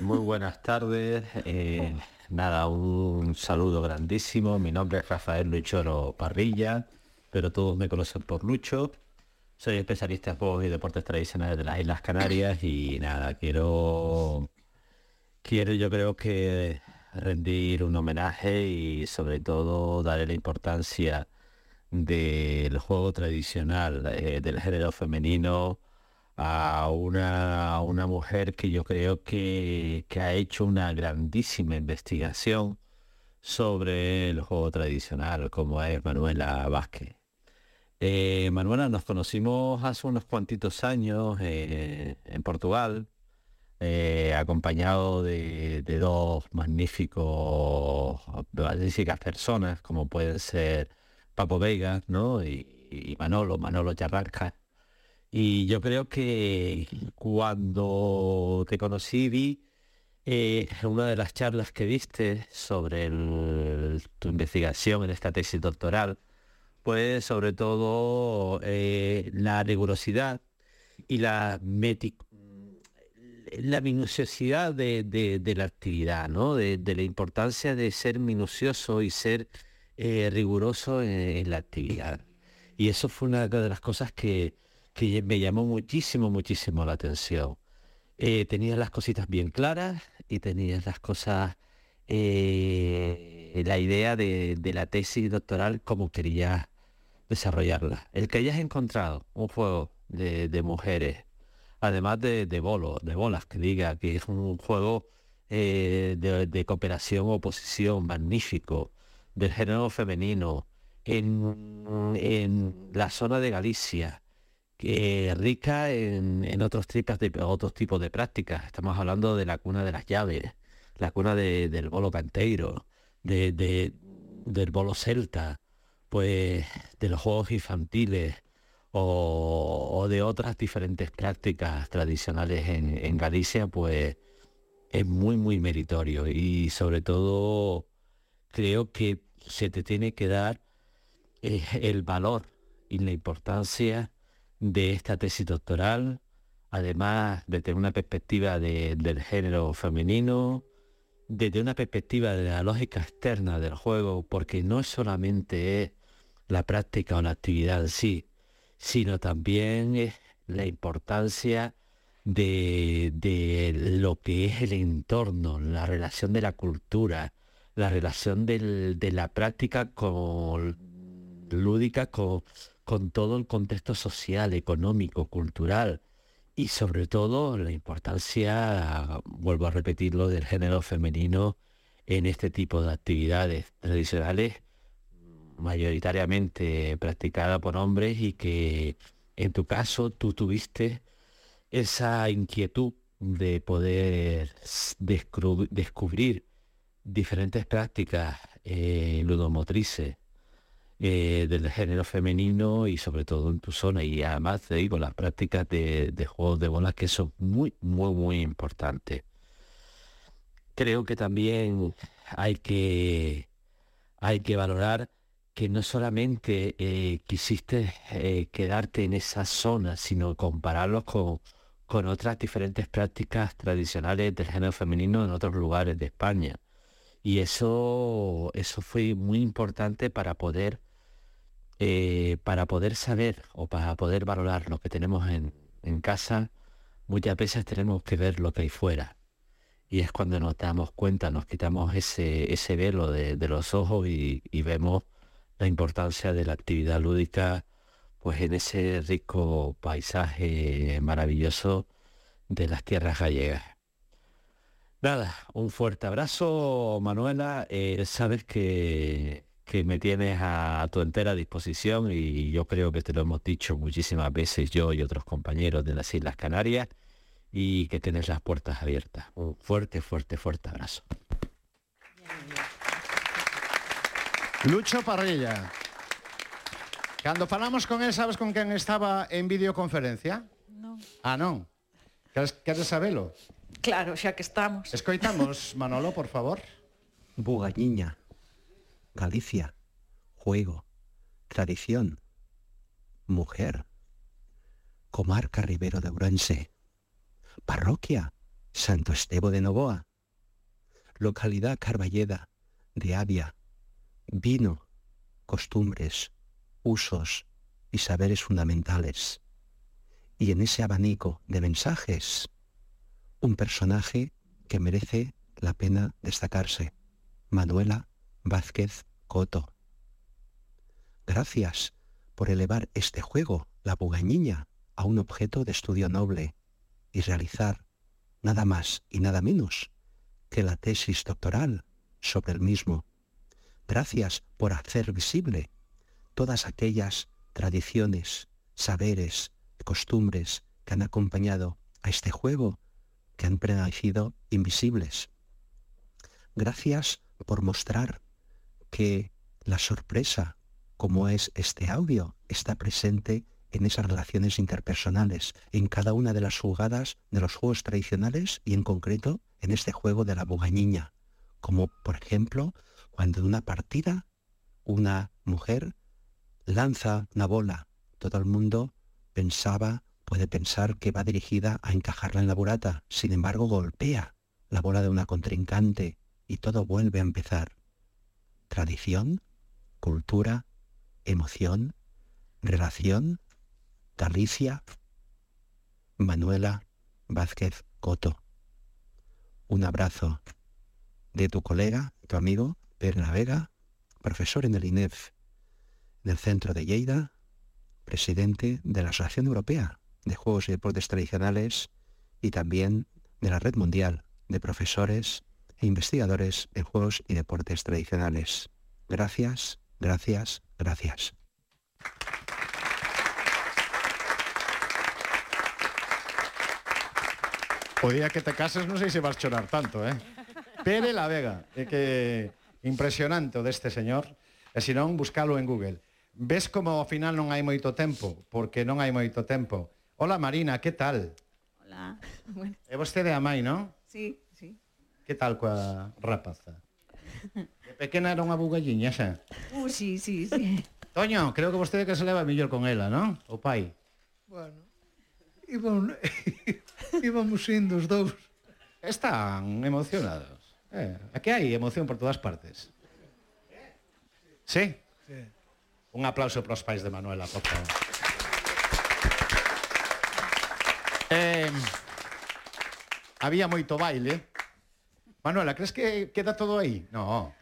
Muy buenas tardes. eh, nada, un saludo grandísimo. Mi nombre es Rafael Luchoro Parrilla, pero todos me conocen por Lucho. Soy especialista en juegos y deportes tradicionales de las Islas Canarias y nada, quiero, quiero yo creo que rendir un homenaje y sobre todo darle la importancia del juego tradicional eh, del género femenino a una, una mujer que yo creo que, que ha hecho una grandísima investigación sobre el juego tradicional, como es Manuela Vázquez. Eh, Manuela, nos conocimos hace unos cuantitos años eh, en Portugal, eh, acompañado de, dos magníficos, magníficas personas, como pueden ser Papo Veiga, ¿no? Y, Manolo, Manolo Yarranca. Y yo creo que cuando te conocí vi una de las charlas que diste sobre tu investigación en esta tesis doctoral, pues sobre todo eh, la rigurosidad y la la minuciosidad de, de- la actividad, ¿no? De, la importancia de ser minucioso y ser eh, riguroso en, la actividad. Y eso fue una de las cosas que, que me llamó muchísimo, muchísimo la atención. Eh, tenías las cositas bien claras y tenías las cosas, eh, la idea de, la tesis doctoral como querías desarrollarla. El que hayas encontrado un juego de, mujeres, además de, de bolo, de bolas, que diga que es un juego eh, de, cooperación oposición magnífico, del género femenino, en, en la zona de Galicia, que rica en, en otros, tipos de, otros tipos de prácticas. Estamos hablando de la cuna de las llaves, la cuna de- del bolo canteiro, de- del bolo celta, pues de los juegos infantiles o, o de otras diferentes prácticas tradicionales en, en Galicia, pues es muy, muy meritorio. Y sobre todo creo que se te tiene que dar eh, el valor y la importancia de esta tesis doctoral, además de tener una perspectiva de- del género femenino, desde una perspectiva de la lógica externa del juego, porque no solamente es la práctica o la actividad en sí, sino también es la importancia de, de lo que es el entorno, la relación de la cultura, la relación del- de la práctica con lúdica con, con todo el contexto social, económico, cultural y sobre todo la importancia, vuelvo a repetirlo, del género femenino en este tipo de actividades tradicionales mayoritariamente practicada por hombres y que en tu caso tú tuviste esa inquietud de poder descubrir diferentes prácticas eh, ludomotrices eh, del género femenino y sobre todo en tu zona. Y además digo las prácticas de, de juegos de bolas que son muy muy muy importantes. Creo que también hay que hay que valorar que no solamente eh, quisiste eh, quedarte en esa zona, sino compararlos con, con otras diferentes prácticas tradicionales del género femenino en otros lugares de España. Y eso, eso fue muy importante para poder, eh, para poder saber o para poder valorar lo que tenemos en, en casa. Muchas veces tenemos que ver lo que hay fuera. Y es cuando nos damos cuenta, nos quitamos ese, ese velo de, de los ojos y, y vemos la importancia de la actividad lúdica pues en ese rico paisaje maravilloso de las tierras gallegas. Nada, un fuerte abrazo, Manuela. Eh, sabes que, que me tienes a tu entera disposición y yo creo que te lo hemos dicho muchísimas veces yo y otros compañeros de las Islas Canarias y que tienes las puertas abiertas. Un fuerte, fuerte, fuerte abrazo. Lucho Parrilla. Cando falamos con él, sabes con quen estaba en videoconferencia? Non. Ah, non. Queres, queres sabelo? Claro, xa que estamos. Escoitamos, Manolo, por favor. Bugañiña, Galicia, juego, tradición, mujer, comarca Ribero de Ourense, parroquia Santo Estebo de Novoa, localidad Carballeda de Avia, vino, costumbres, usos y saberes fundamentales. Y en ese abanico de mensajes, un personaje que merece la pena destacarse. Manuela Vázquez Coto. Gracias por elevar este juego, la bugañiña, a un objeto de estudio noble y realizar nada más y nada menos que la tesis doctoral sobre el mismo. Gracias por hacer visible todas aquellas tradiciones, saberes, costumbres que han acompañado a este juego que han permanecido invisibles. Gracias por mostrar que la sorpresa, como es este audio, está presente en esas relaciones interpersonales, en cada una de las jugadas de los juegos tradicionales y en concreto en este juego de la bugañiña, como por ejemplo cuando en una partida una mujer lanza una bola, todo el mundo pensaba Puede pensar que va dirigida a encajarla en la burata, sin embargo golpea la bola de una contrincante y todo vuelve a empezar. Tradición, cultura, emoción, relación, Galicia, Manuela Vázquez Coto. Un abrazo de tu colega, tu amigo, Perna Vega, profesor en el INEF del Centro de Lleida, presidente de la Asociación Europea de Juegos y Deportes Tradicionales y también de la Red Mundial de Profesores e Investigadores en Juegos y Deportes Tradicionales. Gracias, gracias, gracias. O día que te cases se vas chorar tanto, eh? Pere la Vega, é que impresionante o deste señor, e senón buscalo en Google. Ves como ao final non hai moito tempo, porque non hai moito tempo. Hola Marina, que tal? Hola. Bueno. E vostede a mai, non? Sí, sí. Que tal coa rapaza? De pequena era unha bugalliña xa. Uh, sí, sí, sí. Toño, creo que vostede que se leva mellor con ela, non? O pai. Bueno, íbamos, íbamos indo os dous. Están emocionados. Eh, aquí hai emoción por todas partes. Sí? sí. Un aplauso para os pais de Manuela, por favor. Eh, había moito baile. Manuela, crees que queda todo aí? No.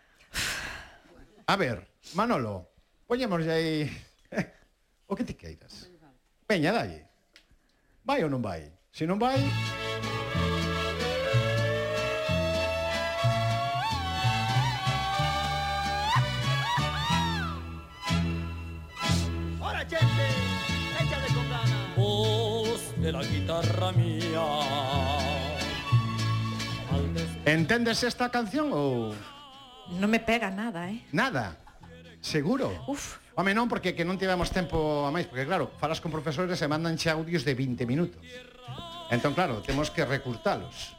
A ver, Manolo, poñemos aí o que ti queiras. Veña, dalle. Vai ou non vai? Se non vai, vida mía. Entendes esta canción ou...? Non me pega nada, eh? Nada? Seguro? Uf. Home, non, porque que non tivemos tempo a máis, porque claro, falas con profesores e mandan che audios de 20 minutos. Entón, claro, temos que recurtalos.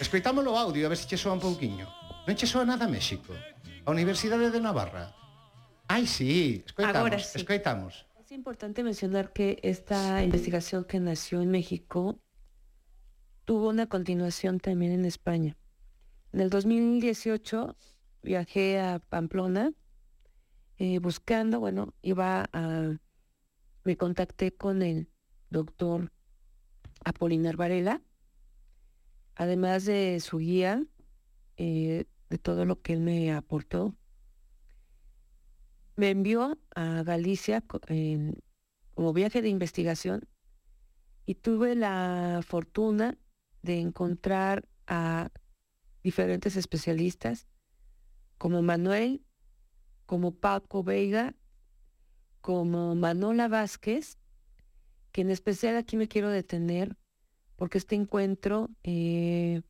Escoitámoslo o audio, a ver se che soa un pouquiño. Non che soa nada a México. A Universidade de Navarra. Ai, sí, escoitamos, Agora sí. escoitamos. Es importante mencionar que esta investigación que nació en México tuvo una continuación también en España. En el 2018 viajé a Pamplona eh, buscando, bueno, iba a... Me contacté con el doctor Apolinar Varela, además de su guía, eh, de todo lo que él me aportó. Me envió a Galicia en- como viaje de investigación y tuve la fortuna de encontrar a diferentes especialistas como Manuel, como Paco Veiga, como Manola Vázquez, que en especial aquí me quiero detener porque este encuentro, eh,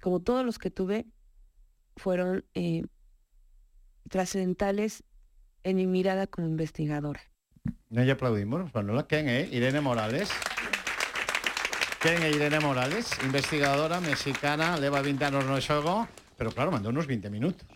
como todos los que tuve, fueron eh, trascendentales en mi mirada como investigadora. Non lle aplaudimos, Manuela. Quen é? Irene Morales. Quen é Irene Morales? Investigadora mexicana, leva 20 anos no xogo, pero claro, mandou uns 20 minutos.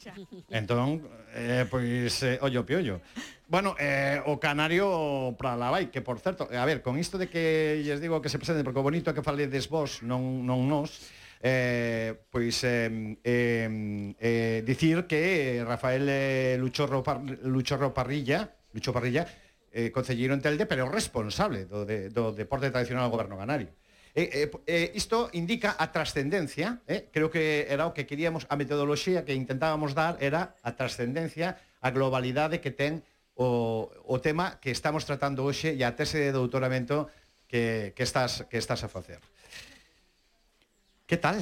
Entón, eh, pois, eh, ollo piollo. Bueno, eh, o canario para la vai, que por certo, a ver, con isto de que lles digo que se presenten, porque o bonito é que faledes vos, non, non nos, eh, pois eh, eh, eh, dicir que eh, Rafael eh, Luchorro, Par Luchorro Parrilla, Lucho Parrilla, eh, concelleiro en Telde, pero responsable do, de, do deporte tradicional do goberno canario. Eh, eh, eh, isto indica a trascendencia, eh? creo que era o que queríamos, a metodoloxía que intentábamos dar era a trascendencia, a globalidade que ten o, o tema que estamos tratando hoxe e a tese de doutoramento que, que, estás, que estás a facer. Que tal?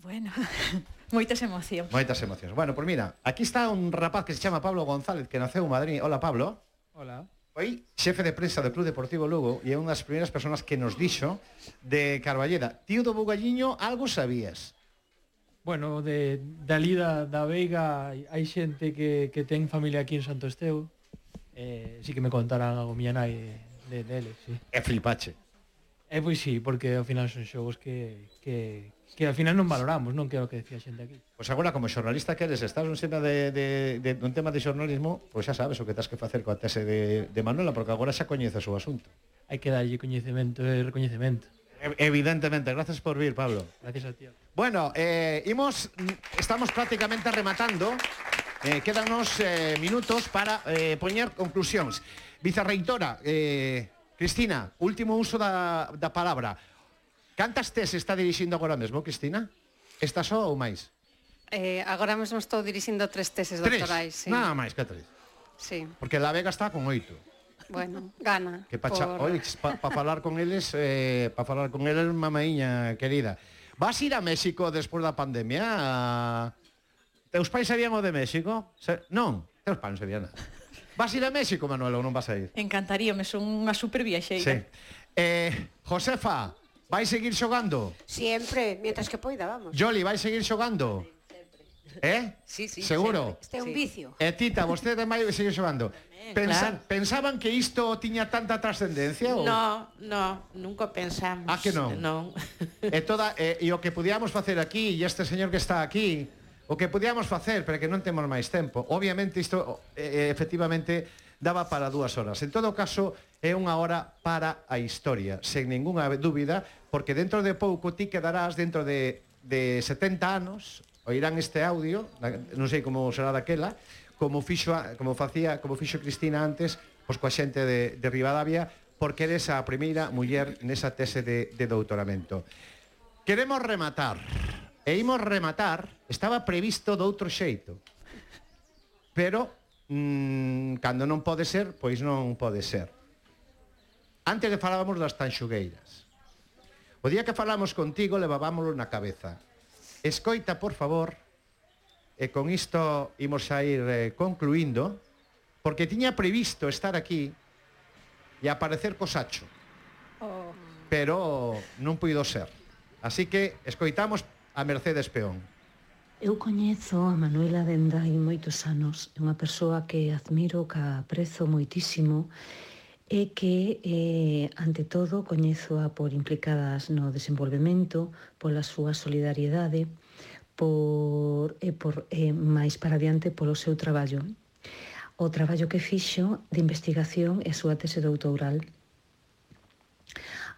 Bueno, moitas emocións. Moitas emocións. Bueno, pues mira, aquí está un rapaz que se chama Pablo González, que naceu en Madrid. Hola, Pablo. Hola. Foi xefe de prensa do Club Deportivo Lugo e é unha das primeiras persoas que nos dixo de Carballeda. Tío do Bugalliño, algo sabías? Bueno, de, dali da, da Veiga hai xente que, que ten familia aquí en Santo Esteu. Eh, sí que me contarán algo miña nai de, de, deles, sí. É flipache. E eh, pois sí, porque ao final son xogos que, que, que ao final non valoramos, non que é o que decía xente aquí. Pois agora, como xornalista que eres, estás un xena de, de, de, un tema de xornalismo, pois xa sabes o que tens que facer coa tese de, de Manuela, porque agora xa coñeces o asunto. Hai que darlle coñecemento e recoñecemento. Evidentemente, gracias por vir, Pablo. Gracias a ti. Bueno, eh, imos, estamos prácticamente rematando. Eh, quédanos eh, minutos para eh, poñer conclusións. Vicerreitora, eh, Cristina, último uso da, da palabra. Cantas tes está dirixindo agora mesmo, Cristina? Está só ou máis? Eh, agora mesmo estou dirixindo tres teses tres? doctorais. Sí. Nada máis que tres. Sí. Porque La Vega está con oito. Bueno, gana. Que pa, por... Oi, pa, pa falar con eles, eh, pa falar con eles, mamaiña querida. Vas ir a México despois da pandemia? A... Teus pais sabían o de México? Se... Non, teus pais non sabían nada. Vas ir a México, Manuel, ou non vas a ir? Encantaríame, son unha super viaxeira. Sí. Eh, Josefa, vai seguir xogando? Siempre, mientras que poida, vamos. Joli, vai seguir xogando? Eh? Sí, sí, Seguro. Este é un vicio. E Tita, vostede mai sigue xogando. Pensan, claro. pensaban que isto tiña tanta trascendencia ou No, no, nunca pensamos. Ah, que non. Non. e toda e, e o que pudiamos facer aquí e este señor que está aquí o que podíamos facer, pero que non temos máis tempo. Obviamente isto eh, eh, efectivamente daba para dúas horas. En todo caso, é unha hora para a historia, sen ningunha dúbida, porque dentro de pouco ti quedarás dentro de, de 70 anos, oirán este audio, non sei como será daquela, como fixo como facía, como fixo Cristina antes, pois coa xente de, de Rivadavia, porque eres a primeira muller nesa tese de, de doutoramento. Queremos rematar E imos rematar, estaba previsto doutro xeito. Pero mmm, cando non pode ser, pois non pode ser. Antes que falábamos das tanxugueiras. O día que falamos contigo levábámolo na cabeza. Escoita, por favor, e con isto imos a ir eh, concluindo, porque tiña previsto estar aquí e aparecer cosacho. Oh. Pero non puido ser. Así que escoitamos a Mercedes Peón. Eu coñezo a Manuela dende hai moitos anos, é unha persoa que admiro, que aprezo moitísimo e que, eh, ante todo, coñezoa por implicadas no desenvolvemento, pola súa solidariedade, por, e por eh, máis para diante polo seu traballo. O traballo que fixo de investigación e a súa tese doutoral.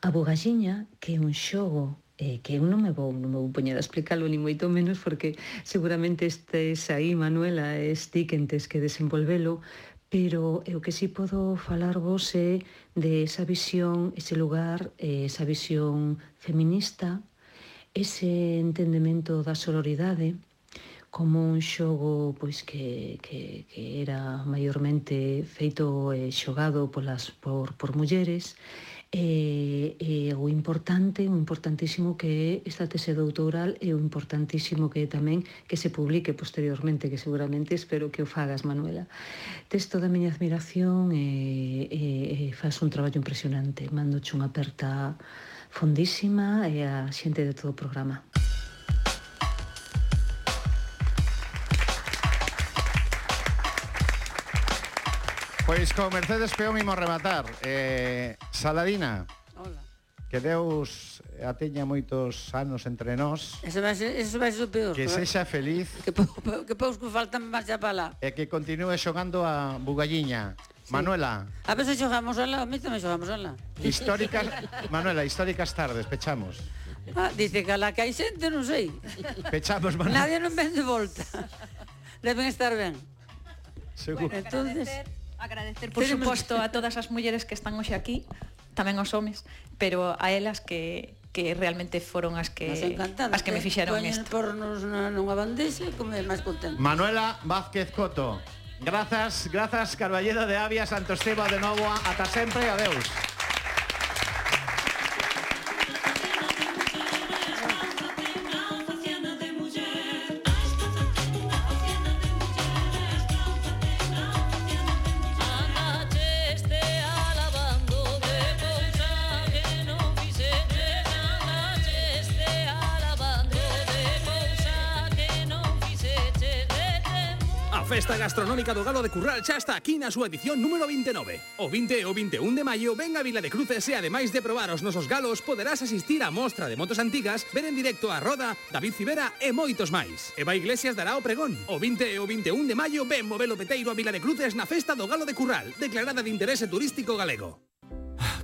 A Bugalliña, que é un xogo eh, que eu non me vou, non me vou poñer a explicalo ni moito menos porque seguramente estes aí, Manuela, es ti que entes que desenvolvelo, pero eu que si sí podo falar vos é de esa visión, ese lugar, eh, esa visión feminista, ese entendemento da sororidade, como un xogo pois que, que, que era maiormente feito e eh, xogado polas, por, por mulleres e, e o importante, o importantísimo que é esta tese doutoral e o importantísimo que é tamén que se publique posteriormente, que seguramente espero que o fagas, Manuela. Tes toda a miña admiración e, e, e faz un traballo impresionante. Mando unha aperta fondísima e a xente de todo o programa. Pois con Mercedes Peón imos rematar. Eh, Saladina. Hola. Que Deus a teña moitos anos entre nós. Eso vai ser, eso vai ser o peor. Que sexa feliz. Que, po, que poucos que faltan xa para lá. E que continúe xogando a bugalliña. Sí. Manuela. A veces xogamos sola, a mí tamén xogamos sola. Históricas, Manuela, históricas tardes, pechamos. Ah, dice que a la que hai xente non sei. Pechamos, Manuela. Nadie non ven de volta. Deben estar ben. Seguro. Bueno, entonces... Agradecer Agradecer, por suposto, a todas as mulleres que están hoxe aquí, tamén aos homes, pero a elas que que realmente foron as que as que me fixeron isto. Pornos nunha bandeja e como máis contento. Manuela Vázquez Coto. Grazas, grazas Carballeda de Avia, Santo Esteban de novo, ata sempre, adeus. Festa Gastronómica do Galo de Curral xa está aquí na súa edición número 29. O 20 e o 21 de maio ven a Vila de Cruces e ademais de probar os nosos galos poderás asistir á mostra de motos antigas, ver en directo a Roda, David Civera e moitos máis. Eva Iglesias dará o pregón. O 20 e o 21 de maio ven o Peteiro a Vila de Cruces na Festa do Galo de Curral, declarada de interese turístico galego.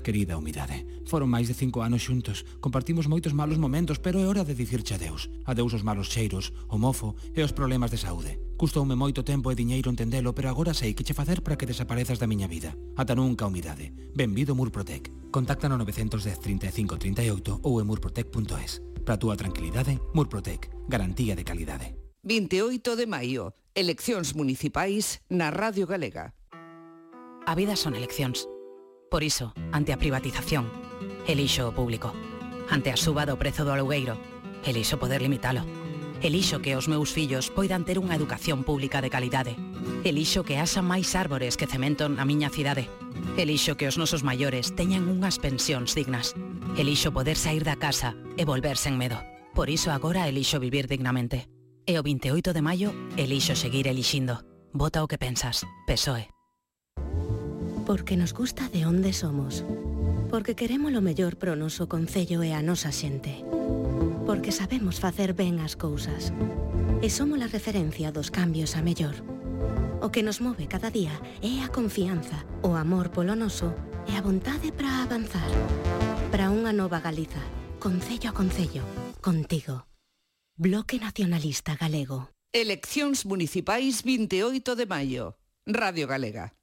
Querida humidade, foron máis de cinco anos xuntos, compartimos moitos malos momentos, pero é hora de dicirche adeus. Adeus os malos cheiros, o mofo e os problemas de saúde. Custoume moito tempo e diñeiro entendelo, pero agora sei que che facer para que desaparezas da miña vida. Ata nunca, humidade. Benvido Murprotec. Contacta no 910 35 38 ou emurprotec.es. Para a túa tranquilidade, Murprotec. Garantía de calidade. 28 de maio. Eleccións municipais na Radio Galega. A vida son eleccións Por iso, ante a privatización, elixo o público. Ante a suba do prezo do alugueiro, elixo poder limitalo. Elixo que os meus fillos poidan ter unha educación pública de calidade. Elixo que haxa máis árbores que cementon a miña cidade. Elixo que os nosos maiores teñan unhas pensións dignas. Elixo poder sair da casa e volver sen medo. Por iso agora elixo vivir dignamente. E o 28 de maio, elixo seguir elixindo. Vota o que pensas. PSOE. Porque nos gusta de onde somos. Porque queremos o mellor pro noso Concello e a nosa xente. Porque sabemos facer ben as cousas. E somos a referencia dos cambios a mellor. O que nos move cada día é a confianza, o amor polo noso e a vontade para avanzar. Para unha nova Galiza, Concello a Concello, contigo. Bloque Nacionalista Galego. Eleccións Municipais 28 de maio. Radio Galega.